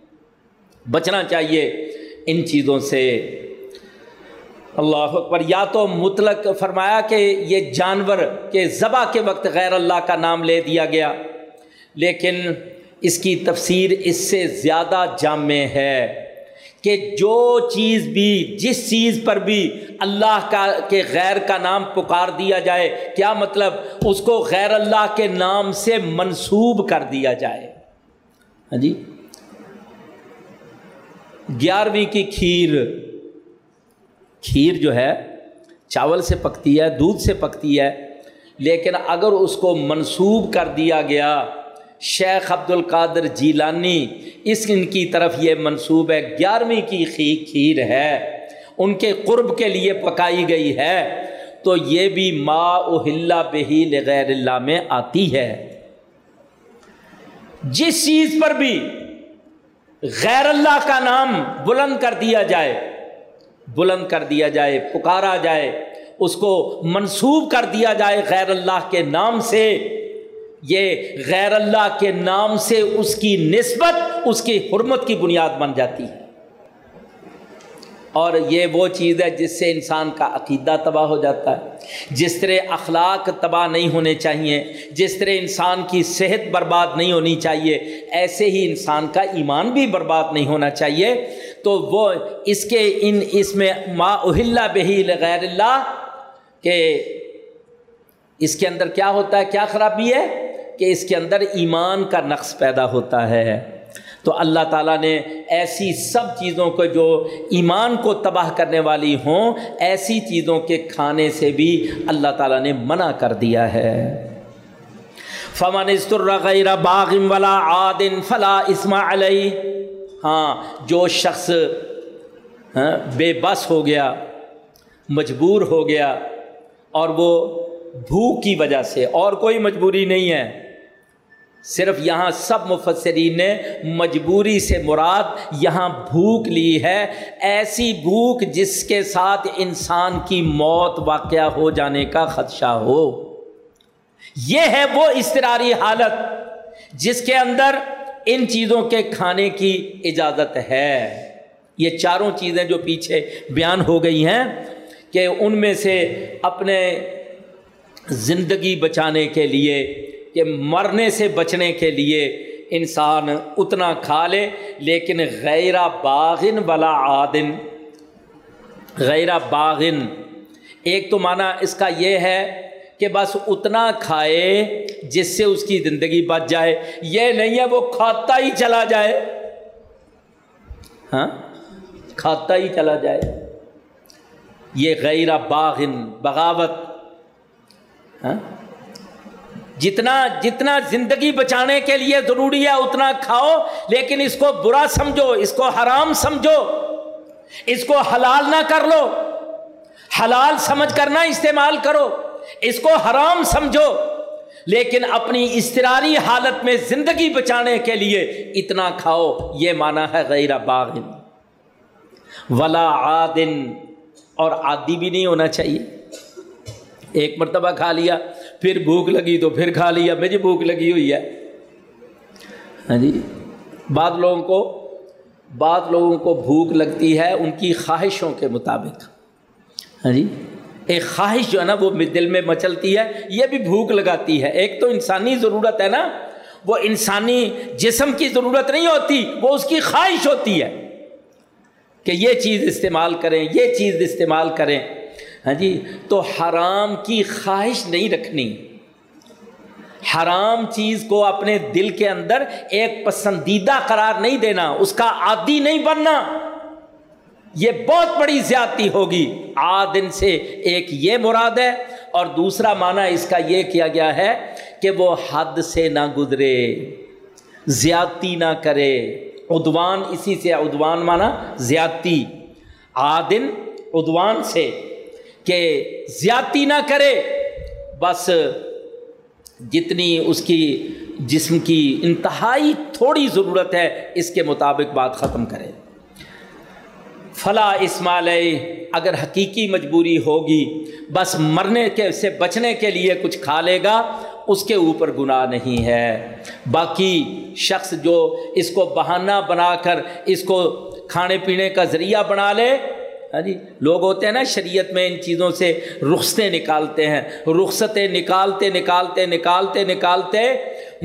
بچنا چاہیے ان چیزوں سے۔ اللہ اکبر، یا تو مطلق فرمایا کہ یہ جانور کے ذبح کے وقت غیر اللہ کا نام لے دیا گیا، لیکن اس کی تفسیر اس سے زیادہ جامع ہے۔ کہ جو چیز بھی، جس چیز پر بھی اللہ کا، کے غیر کا نام پکار دیا جائے، کیا مطلب؟ اس کو غیر اللہ کے نام سے منسوب کر دیا جائے۔ ہاں جی؟ گیارہویں کی کھیر۔ کھیر جو ہے، چاول سے پکتی ہے، دودھ سے پکتی ہے، لیکن اگر اس کو منسوب کر دیا گیا شیخ عبد القادر جیلانی، اس ان کی طرف یہ منصوب ہے، گیارہویں کی کھیر ہے۔ ان کے قرب کے لیے پکائی گئی ہے۔ تو یہ بھی ما اہل بہی لغیر اللہ میں آتی ہے۔ جس چیز پر بھی غیر اللہ کا نام بلند کر دیا جائے، بلند کر دیا جائے، پکارا جائے، اس کو منسوب کر دیا جائے غیر اللہ کے نام سے یہ غیر اللہ کے نام سے اس کی نسبت، اس کی حرمت کی بنیاد بن جاتی ہے۔ اور یہ وہ چیز ہے جس سے انسان کا عقیدہ تباہ ہو جاتا ہے۔ جس طرح اخلاق تباہ نہیں ہونے چاہیے، جس طرح انسان کی صحت برباد نہیں ہونی چاہیے، ایسے ہی انسان کا ایمان بھی برباد نہیں ہونا چاہیے۔ تو وہ اس کے ان، اس میں ما اہل بہی غیر اللہ کہ اس کے اندر کیا ہوتا ہے، کیا خرابی ہے؟ کہ اس کے اندر ایمان کا نقص پیدا ہوتا ہے۔ تو اللہ تعالیٰ نے ایسی سب چیزوں کو جو ایمان کو تباہ کرنے والی ہوں، ایسی چیزوں کے کھانے سے بھی اللہ تعالیٰ نے منع کر دیا ہے۔ فمن غیر باغم ولا عادن فلا اسما علیہ ہاں جو شخص ہاں، بے بس ہو گیا، مجبور ہو گیا اور وہ بھوک کی وجہ سے، اور کوئی مجبوری نہیں ہے۔ صرف یہاں سب مفسرین نے مجبوری سے مراد یہاں بھوک لی ہے۔ ایسی بھوک جس کے ساتھ انسان کی موت واقع ہو جانے کا خدشہ ہو۔ یہ ہے وہ استراری حالت جس کے اندر ان چیزوں کے کھانے کی اجازت ہے۔ یہ چاروں چیزیں جو پیچھے بیان ہو گئی ہیں کہ ان میں سے اپنے زندگی بچانے کے لیے کہ مرنے سے بچنے کے لیے انسان اتنا کھا لے، لیکن غیر باغن ولا عادن۔ غیر باغن۔ ایک تو معنی اس کا یہ ہے کہ بس اتنا کھائے جس سے اس کی زندگی بچ جائے۔ یہ نہیں ہے، وہ کھاتا ہی چلا جائے۔ ہاں؟ کھاتا ہی چلا جائے۔ یہ غیر باغن، بغاوت۔ ہاں؟ جتنا جتنا زندگی بچانے کے لیے ضروری ہے اتنا کھاؤ، لیکن اس کو برا سمجھو، اس کو حرام سمجھو، اس کو حلال نہ کر لو، حلال سمجھ کر نہ استعمال کرو، اس کو حرام سمجھو، لیکن اپنی استراری حالت میں زندگی بچانے کے لیے اتنا کھاؤ، یہ مانا ہے غیر باغن۔ ولا عادن، اور عادی بھی نہیں ہونا چاہیے۔ ایک مرتبہ کھا لیا، پھر بھوک لگی تو پھر کھا لیا۔ مجھے جی بھوک لگی ہوئی ہے۔ ہاں جی بعض لوگوں کو، بعض لوگوں کو بھوک لگتی ہے ان کی خواہشوں کے مطابق۔ ہاں جی ایک خواہش جو ہے نا، وہ دل میں مچلتی ہے، یہ بھی بھوک لگاتی ہے۔ ایک تو انسانی ضرورت ہے نا، وہ انسانی جسم کی ضرورت نہیں ہوتی، وہ اس کی خواہش ہوتی ہے کہ یہ چیز استعمال کریں، یہ چیز استعمال کریں۔ ہاں جی؟ تو حرام کی خواہش نہیں رکھنی۔ حرام چیز کو اپنے دل کے اندر ایک پسندیدہ قرار نہیں دینا، اس کا عادی نہیں بننا۔ یہ بہت بڑی زیادتی ہوگی۔ آدن سے ایک یہ مراد ہے۔ اور دوسرا معنی اس کا یہ کیا گیا ہے کہ وہ حد سے نہ گزرے، زیادتی نہ کرے۔ ادوان اسی سے ادوان مانا زیادتی۔ آدن ادوان سے کہ زیادتی نہ کرے، بس جتنی اس کی جسم کی انتہائی تھوڑی ضرورت ہے، اس کے مطابق بات ختم کرے۔ فلاں اسمال اگر حقیقی مجبوری ہوگی، بس مرنے کے، سے بچنے کے لیے کچھ کھا لے گا، اس کے اوپر گناہ نہیں ہے۔ باقی شخص جو اس کو بہانہ بنا کر، اس کو کھانے پینے کا ذریعہ بنا لے ہاں جی لوگ ہوتے ہیں نا شریعت میں ان چیزوں سے رخصتیں نکالتے ہیں۔ رخصتیں نکالتے نکالتے نکالتے نکالتے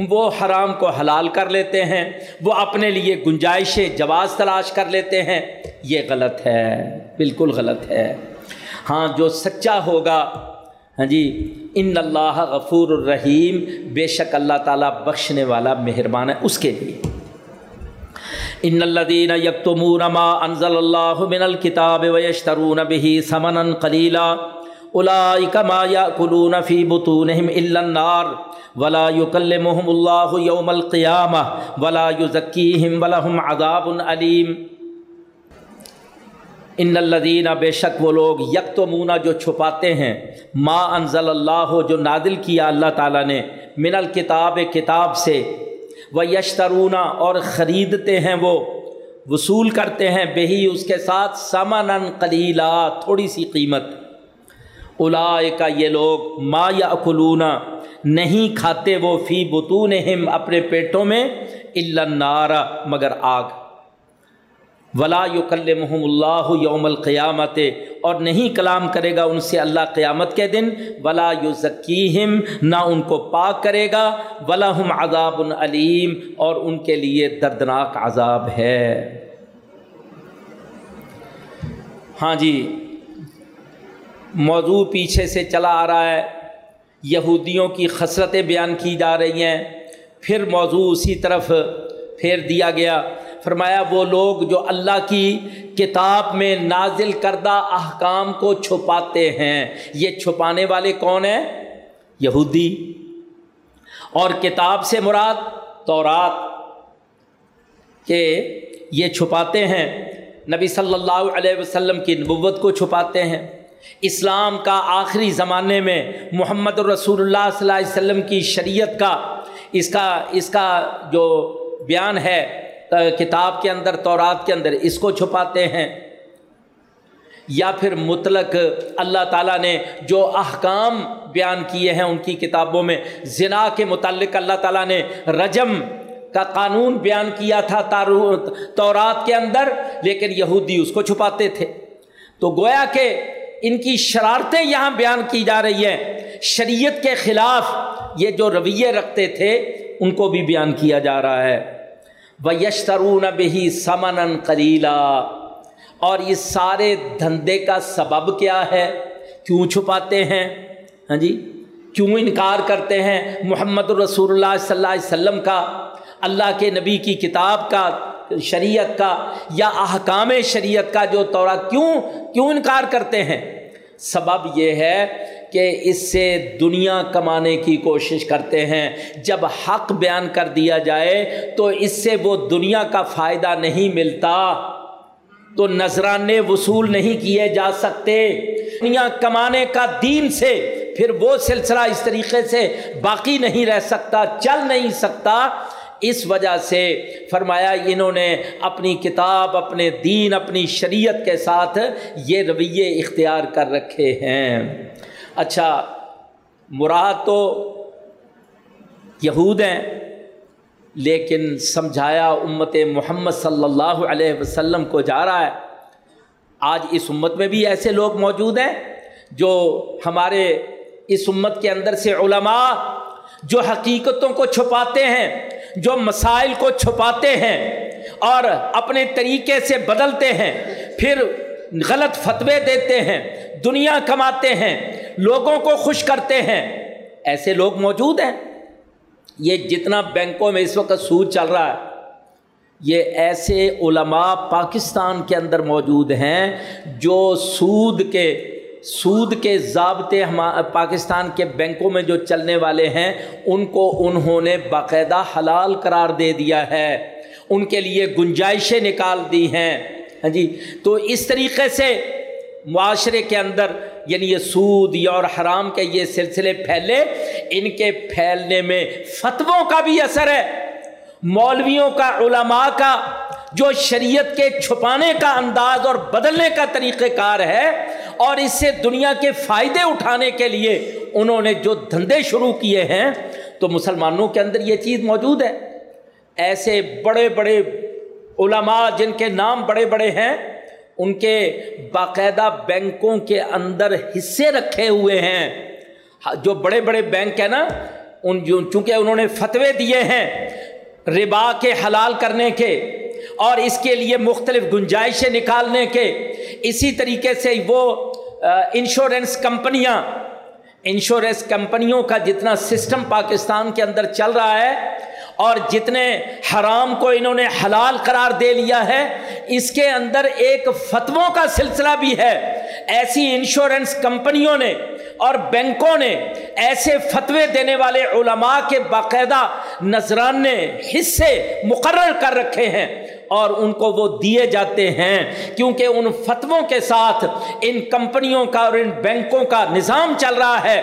وہ حرام کو حلال کر لیتے ہیں۔ وہ اپنے لیے گنجائشیں، جواز تلاش کر لیتے ہیں۔ یہ غلط ہے، بالکل غلط ہے۔ ہاں جو سچا ہوگا ہاں جی ان اللہ غفور الرحیم، بے شک اللہ تعالیٰ بخشنے والا مہربان ہے اس کے لیے۔ ان الدین یکتمون ما انزل اللہ من الکتاب ویشترون به ثمنا قلیلا اولئک ما یاکلون فی بطونہم الا النار ولا یکلمہم اللہ یوم القیامہ ولا یزکیہم ولہم عذاب علیم ان الدین بے شک وہ لوگ یک تو مونا جو چھپاتے ہیں ما انزل اللہ جو نادل کیا اللہ تعالیٰ نے من الکتاب کتاب سے وہ یشترونا اور خریدتے ہیں وہ۔ وصول کرتے ہیں بہی اس کے ساتھ سمن قلیلا، تھوڑی سی قیمت۔ الا کا یہ لوگ ما یا اکلونا نہیں کھاتے وہ فی بتون اپنے پیٹوں میں النارا مگر آگ۔ ولا یقل محم اللہ یوم القیامت اور نہیں کلام کرے گا ان سے اللہ قیامت کے دن ولا یو ذکیم نہ ان کو پاک کرے گا ولا ہم عذاب العلیم اور ان کے لیے دردناک عذاب ہے۔ ہاں جی موضوع پیچھے سے چلا آ رہا ہے۔ یہودیوں کی خسرتیں بیان کی جا رہی ہیں۔ پھر موضوع اسی طرف پھیر دیا گیا۔ فرمایا وہ لوگ جو اللہ کی کتاب میں نازل کردہ احکام کو چھپاتے ہیں، یہ چھپانے والے کون ہیں؟ یہودی۔ اور کتاب سے مراد تورات کہ یہ چھپاتے ہیں۔ نبی صلی اللہ علیہ وسلم کی نبوت کو چھپاتے ہیں۔ اسلام کا آخری زمانے میں محمد الرسول اللہ صلی اللہ علیہ وسلم کی شریعت کا اس کا اس کا جو بیان ہے کتاب کے اندر، تورات کے اندر اس کو چھپاتے ہیں۔ یا پھر مطلق اللہ تعالیٰ نے جو احکام بیان کیے ہیں ان کی کتابوں میں، زنا کے متعلق اللہ تعالیٰ نے رجم کا قانون بیان کیا تھا تورات کے اندر، لیکن یہودی اس کو چھپاتے تھے۔ تو گویا کہ ان کی شرارتیں یہاں بیان کی جا رہی ہیں۔ شریعت کے خلاف یہ جو رویے رکھتے تھے، ان کو بھی بیان کیا جا رہا ہے۔ و یشترون بہی سمن کلیلا اور یہ سارے دھندے کا سبب کیا ہے؟ کیوں چھپاتے ہیں؟ ہاں جی کیوں انکار کرتے ہیں؟ محمد الرسول اللہ صلی اللہ علیہ وسلم کا، اللہ کے نبی کی کتاب کا، شریعت کا، یا احکام شریعت کا جو تورا کیوں کیوں انکار کرتے ہیں؟ سبب یہ ہے کہ اس سے دنیا کمانے کی کوشش کرتے ہیں۔ جب حق بیان کر دیا جائے تو اس سے وہ دنیا کا فائدہ نہیں ملتا۔ تو نذرانے وصول نہیں کیے جا سکتے۔ دنیا کمانے کا دین سے پھر وہ سلسلہ اس طریقے سے باقی نہیں رہ سکتا، چل نہیں سکتا۔ اس وجہ سے فرمایا انہوں نے اپنی کتاب، اپنے دین، اپنی شریعت کے ساتھ یہ رویے اختیار کر رکھے ہیں۔ اچھا مراد تو یہود ہیں، لیکن سمجھایا امت محمد صلی اللہ علیہ وسلم کو جا رہا ہے۔ آج اس امت میں بھی ایسے لوگ موجود ہیں جو ہمارے اس امت کے اندر سے علماء جو حقیقتوں کو چھپاتے ہیں، جو مسائل کو چھپاتے ہیں اور اپنے طریقے سے بدلتے ہیں، پھر غلط فتوے دیتے ہیں، دنیا کماتے ہیں۔ لوگوں کو خوش کرتے ہیں۔ ایسے لوگ موجود ہیں۔ یہ جتنا بینکوں میں اس وقت سود چل رہا ہے، یہ ایسے علماء پاکستان کے اندر موجود ہیں جو سود کے سود کے ضابطے ہم پاکستان کے بینکوں میں جو چلنے والے ہیں، ان کو انہوں نے باقاعدہ حلال قرار دے دیا ہے۔ ان کے لیے گنجائشیں نکال دی ہیں۔ ہاں جی تو اس طریقے سے معاشرے کے اندر یعنی یہ سود یا اور حرام کے یہ سلسلے پھیلے، ان کے پھیلنے میں فتووں کا بھی اثر ہے، مولویوں کا، علماء کا، جو شریعت کے چھپانے کا انداز اور بدلنے کا طریقہ کار ہے، اور اس سے دنیا کے فائدے اٹھانے کے لیے انہوں نے جو دھندے شروع کیے ہیں، تو مسلمانوں کے اندر یہ چیز موجود ہے۔ ایسے بڑے بڑے علماء جن کے نام بڑے بڑے ہیں ان کے باقاعدہ بینکوں کے اندر حصے رکھے ہوئے ہیں۔ جو بڑے بڑے بینک ہیں نا، ان جو چونکہ انہوں نے فتوے دیے ہیں ربا کے حلال کرنے کے اور اس کے لیے مختلف گنجائشیں نکالنے کے، اسی طریقے سے وہ انشورنس کمپنیاں انشورنس کمپنیوں کا جتنا سسٹم پاکستان کے اندر چل رہا ہے اور جتنے حرام کو انہوں نے حلال قرار دے لیا ہے اس کے اندر ایک فتووں کا سلسلہ بھی ہے۔ ایسی انشورنس کمپنیوں نے اور بینکوں نے ایسے فتوے دینے والے علماء کے باقاعدہ نذرانے حصے مقرر کر رکھے ہیں اور ان کو وہ دیے جاتے ہیں کیونکہ ان فتووں کے ساتھ ان کمپنیوں کا اور ان بینکوں کا نظام چل رہا ہے۔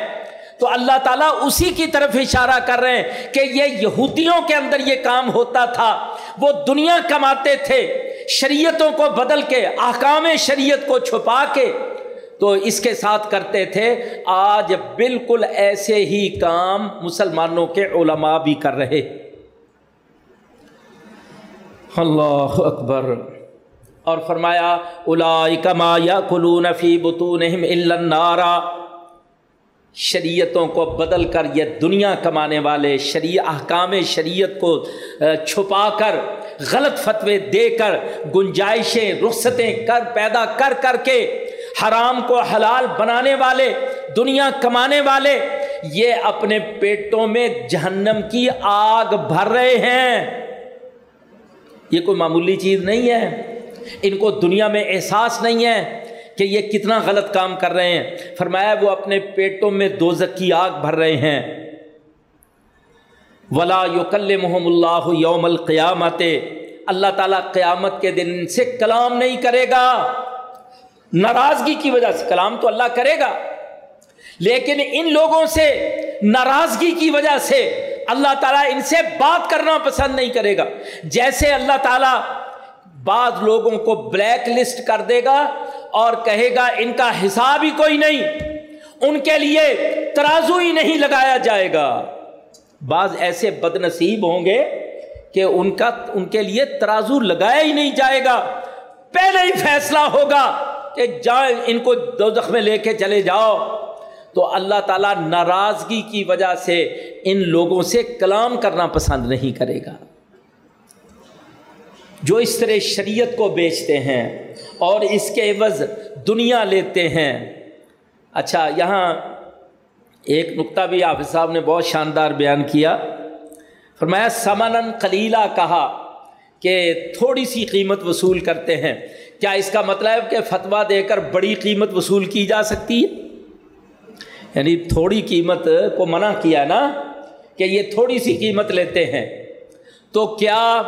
تو اللہ تعالیٰ اسی کی طرف اشارہ کر رہے ہیں کہ یہ یہودیوں کے اندر یہ کام ہوتا تھا۔ وہ دنیا کماتے تھے۔ شریعتوں کو بدل کے، احکام شریعت کو چھپا کے تو اس کے ساتھ کرتے تھے۔ آج بالکل ایسے ہی کام مسلمانوں کے علماء بھی کر رہے۔ اللہ اکبر۔ اور فرمایا الا یا کلون فی بتون النارا شریعتوں کو بدل کر یہ دنیا کمانے والے، شریع، احکام شریعت کو چھپا کر غلط فتوے دے کر گنجائشیں، رخصتیں کر، پیدا کر کر کے حرام کو حلال بنانے والے، دنیا کمانے والے، یہ اپنے پیٹوں میں جہنم کی آگ بھر رہے ہیں۔ یہ کوئی معمولی چیز نہیں ہے۔ ان کو دنیا میں احساس نہیں ہے کہ یہ کتنا غلط کام کر رہے ہیں۔ فرمایا وہ اپنے پیٹوں میں دو کی آگ بھر رہے ہیں۔ ولا یوکل محم اللہ یوم القیامت اللہ تعالیٰ قیامت کے دن سے کلام نہیں کرے گا۔ ناراضگی کی وجہ سے کلام تو اللہ کرے گا۔ لیکن ان لوگوں سے ناراضگی کی وجہ سے اللہ تعالیٰ ان سے بات کرنا پسند نہیں کرے گا۔ جیسے اللہ تعالیٰ بعض لوگوں کو بلیک لسٹ کر دے گا اور کہے گا ان کا حساب ہی کوئی نہیں، ان کے لیے ترازو ہی نہیں لگایا جائے گا۔ بعض ایسے بد نصیب ہوں گے کہ ان کا ان کے لیے ترازو لگایا ہی نہیں جائے گا۔ پہلے ہی فیصلہ ہوگا کہ جائیں ان کو دو میں لے کے چلے جاؤ۔ تو اللہ تعالیٰ ناراضگی کی وجہ سے ان لوگوں سے کلام کرنا پسند نہیں کرے گا۔ جو اس طرح شریعت کو بیچتے ہیں اور اس کے عوض دنیا لیتے ہیں۔ اچھا یہاں ایک نقطہ بھی حافظ صاحب نے بہت شاندار بیان کیا۔ فرمایا سمن کلیلہ کہا کہ تھوڑی سی قیمت وصول کرتے ہیں۔ کیا اس کا مطلب کہ فتویٰ دے کر بڑی قیمت وصول کی جا سکتی ہے؟ یعنی تھوڑی قیمت کو منع کیا نا کہ یہ تھوڑی سی قیمت لیتے ہیں۔ تو کیا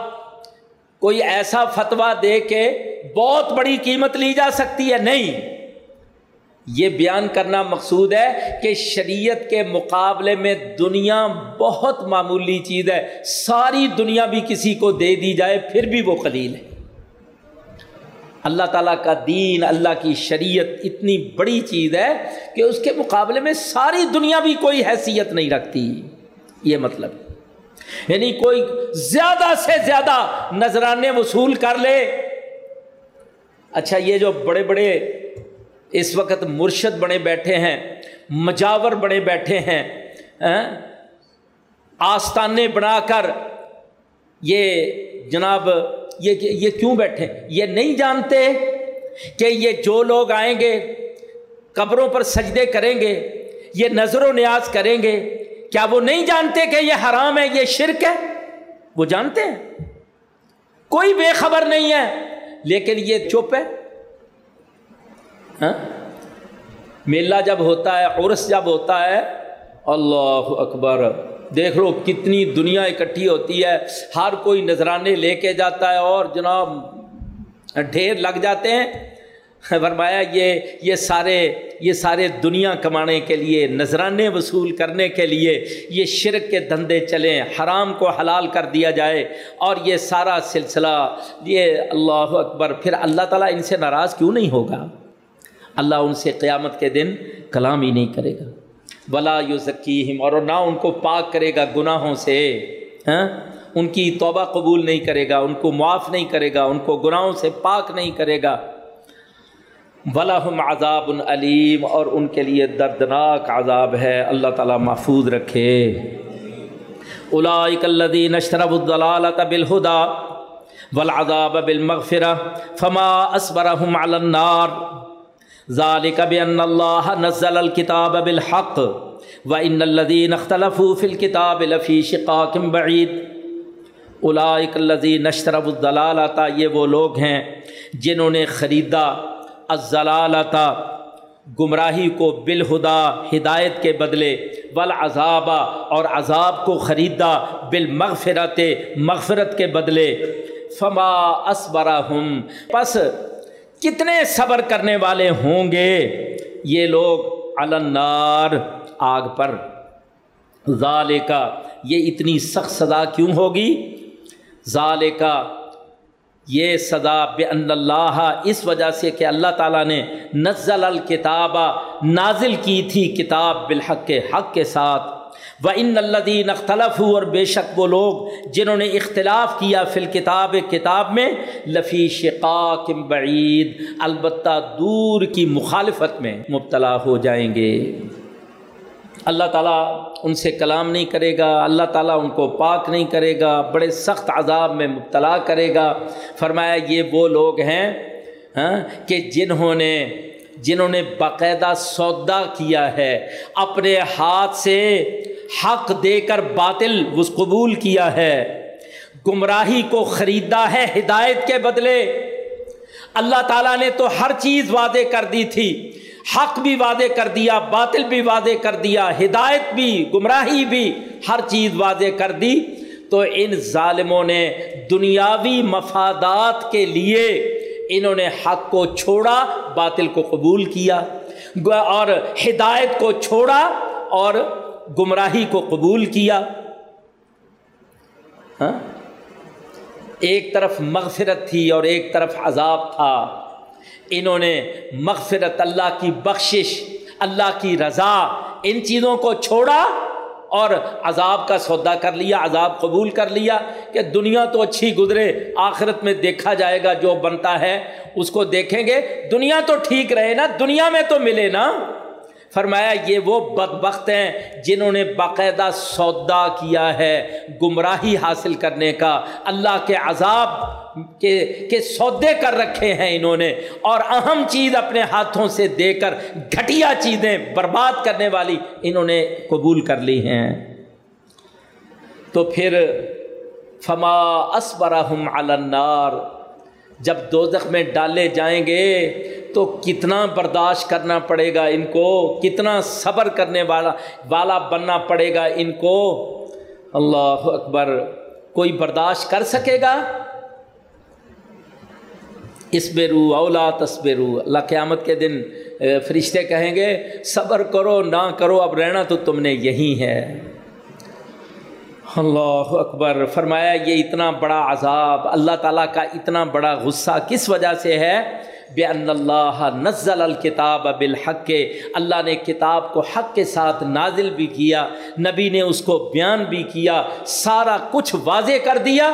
کوئی ایسا فتویٰ دے کے بہت بڑی قیمت لی جا سکتی ہے؟ نہیں۔ یہ بیان کرنا مقصود ہے کہ شریعت کے مقابلے میں دنیا بہت معمولی چیز ہے، ساری دنیا بھی کسی کو دے دی جائے پھر بھی وہ قلیل ہے۔ اللہ تعالیٰ کا دین، اللہ کی شریعت اتنی بڑی چیز ہے کہ اس کے مقابلے میں ساری دنیا بھی کوئی حیثیت نہیں رکھتی۔ یہ مطلب۔ یعنی کوئی زیادہ سے زیادہ نذرانے وصول کر لے۔ اچھا یہ جو بڑے بڑے اس وقت مرشد بڑے بیٹھے ہیں، مجاور بڑے بیٹھے ہیں آستانے بنا کر یہ جناب، یہ یہ کیوں بیٹھے؟ یہ نہیں جانتے کہ یہ جو لوگ آئیں گے، قبروں پر سجدے کریں گے، یہ نظر و نیاز کریں گے، کیا وہ نہیں جانتے کہ یہ حرام ہے، یہ شرک ہے؟ وہ جانتے ہیں۔ کوئی بے خبر نہیں ہے، لیکن یہ چپ ہے۔ ہاں؟ میلہ جب ہوتا ہے، عرس جب ہوتا ہے، اللہ اکبر۔ دیکھ لو کتنی دنیا اکٹھی ہوتی ہے۔ ہر کوئی نذرانے لے کے جاتا ہے اور جناب ڈھیر لگ جاتے ہیں۔ فرمایا، یہ یہ سارے یہ سارے دنیا کمانے کے لیے، نذرانے وصول کرنے کے لیے یہ شرک کے دھندے چلیں حرام کو حلال کر دیا جائے اور یہ سارا سلسلہ، یہ اللہ اکبر۔ پھر اللہ تعالیٰ ان سے ناراض کیوں نہیں ہوگا؟ اللہ ان سے قیامت کے دن کلام ہی نہیں کرے گا۔ ولا یو ذکیم اور نہ ان کو پاک کرے گا گناہوں سے۔ ہاں؟ ان کی توبہ قبول نہیں کرے گا، ان کو معاف نہیں کرے گا، ان کو گناہوں سے پاک نہیں کرے گا۔ ولاحم عذاب العلیم اور ان کے لیے دردناک عذاب ہے۔ اللہ تعالیٰ محفوظ رکھے۔ اولائک الذین اشتروا الضلالۃ بالہدى والعذاب بالمغفرہ، فما اصبرهم على النار۔ ذالک بان اللہ نزل الكتاب بالحق وان الذین اختلفوا في الكتاب لفی شقاق بعید اولئک الذین اشتروا الضلالۃ یہ وہ لوگ ہیں جنہوں نے خریدا الضلالتا گمراہی کو بالہدا، ہدایت کے بدلے، والعذاب اور عذاب کو خریدا بالمغفرت، مغفرت کے بدلے، فما اسبراہم پس کتنے صبر کرنے والے ہوں گے؟ یہ لوگ النار، آگ پر۔ ظال کا یہ اتنی سخت سزا کیوں ہوگی؟ ظال کا یہ صدا بے اللہ، اس وجہ سے کہ اللہ تعالیٰ نے نزل الکتابہ، نازل کی تھی کتاب بالحق کے حق کے ساتھ۔ و ان الدین اختلف ہو اور بے شک وہ لوگ جنہوں نے اختلاف کیا فی الکتاب، کتاب میں، لفی شقاق بعید، البتہ دور کی مخالفت میں مبتلا ہو جائیں گے۔ اللہ تعالیٰ ان سے کلام نہیں کرے گا، اللہ تعالیٰ ان کو پاک نہیں کرے گا، بڑے سخت عذاب میں مبتلا کرے گا۔ فرمایا، یہ وہ لوگ ہیں ہاں کہ جنہوں نے جنہوں نے باقاعدہ سودا کیا ہے، اپنے ہاتھ سے حق دے کر باطل اس قبول کیا ہے۔ گمراہی کو خریدا ہے ہدایت کے بدلے۔ اللہ تعالیٰ نے تو ہر چیز وعدے کر دی تھی۔ حق بھی وعدے کر دیا، باطل بھی وعدے کر دیا، ہدایت بھی، گمراہی بھی ہر چیز وعدے کر دی۔ تو ان ظالموں نے دنیاوی مفادات کے لیے انہوں نے حق کو چھوڑا، باطل کو قبول کیا۔ اور ہدایت کو چھوڑا اور گمراہی کو قبول کیا۔ ہاں؟ ایک طرف مغفرت تھی اور ایک طرف عذاب تھا۔ انہوں نے مغفرت اللہ کی بخشش، اللہ کی رضا، ان چیزوں کو چھوڑا اور عذاب کا سودا کر لیا، عذاب قبول کر لیا کہ دنیا تو اچھی گزرے، آخرت میں دیکھا جائے گا جو بنتا ہے، اس کو دیکھیں گے۔ دنیا تو ٹھیک رہے نا، دنیا میں تو ملے نا۔ فرمایا، یہ وہ بدبخت ہیں جنہوں نے باقاعدہ سودا کیا ہے، گمراہی حاصل کرنے کا، اللہ کے عذاب کے کے سودے کر رکھے ہیں انہوں نے، اور اہم چیز اپنے ہاتھوں سے دے کر گھٹیا چیزیں برباد کرنے والی انہوں نے قبول کر لی ہیں۔ تو پھر، فما اسبرحم النار جب دوزخ میں ڈالے جائیں گے تو کتنا برداشت کرنا پڑے گا ان کو، کتنا صبر کرنے والا والا بننا پڑے گا ان کو۔ اللہ اکبر، کوئی برداشت کر سکے گا؟ اسبرو اولا تصبرو اللہ قیامت کے دن فرشتے کہیں گے، صبر کرو، نہ کرو، اب رہنا تو تم نے یہی ہے۔ اللہ اکبر فرمایا یہ اتنا بڑا عذاب اللہ تعالیٰ کا اتنا بڑا غصہ کس وجہ سے ہے؟ بے اللہ نزل الکتاب بالحق کے اللہ نے کتاب کو حق کے ساتھ نازل بھی کیا نبی نے اس کو بیان بھی کیا سارا کچھ واضح کر دیا۔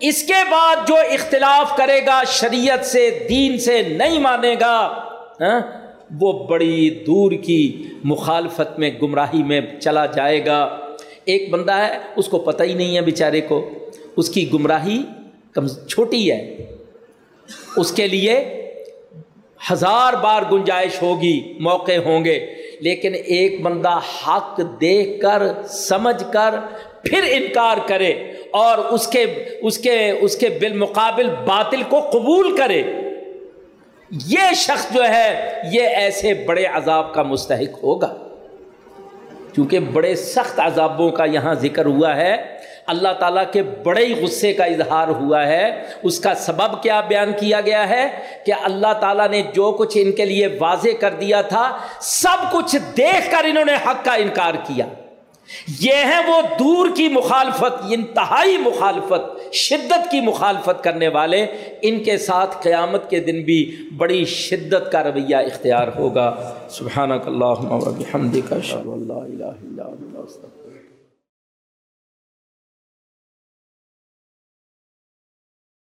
اس کے بعد جو اختلاف کرے گا شریعت سے دین سے نہیں مانے گا ہاں، وہ بڑی دور کی مخالفت میں گمراہی میں چلا جائے گا۔ ایک بندہ ہے، اس کو پتہ ہی نہیں ہے بیچارے کو۔ اس کی گمراہی کم، چھوٹی ہے۔ اس کے لیے ہزار بار گنجائش ہوگی، موقع ہوں گے۔ لیکن ایک بندہ حق دیکھ کر، سمجھ کر پھر انکار کرے اور اس کے اس کے اس کے بالمقابل باطل کو قبول کرے۔ یہ شخص جو ہے، یہ ایسے بڑے عذاب کا مستحق ہوگا۔ کیونکہ بڑے سخت عذابوں کا یہاں ذکر ہوا ہے۔ اللہ تعالیٰ کے بڑے ہی غصے کا اظہار ہوا ہے۔ اس کا سبب کیا بیان کیا گیا ہے؟ کہ اللہ تعالیٰ نے جو کچھ ان کے لیے واضح کر دیا تھا، سب کچھ دیکھ کر انہوں نے حق کا انکار کیا۔ یہ ہے وہ دور کی مخالفت، انتہائی مخالفت، شدت کی مخالفت کرنے والے، ان کے ساتھ قیامت کے دن بھی بڑی شدت کا رویہ اختیار ہوگا۔ سبحانک اللہ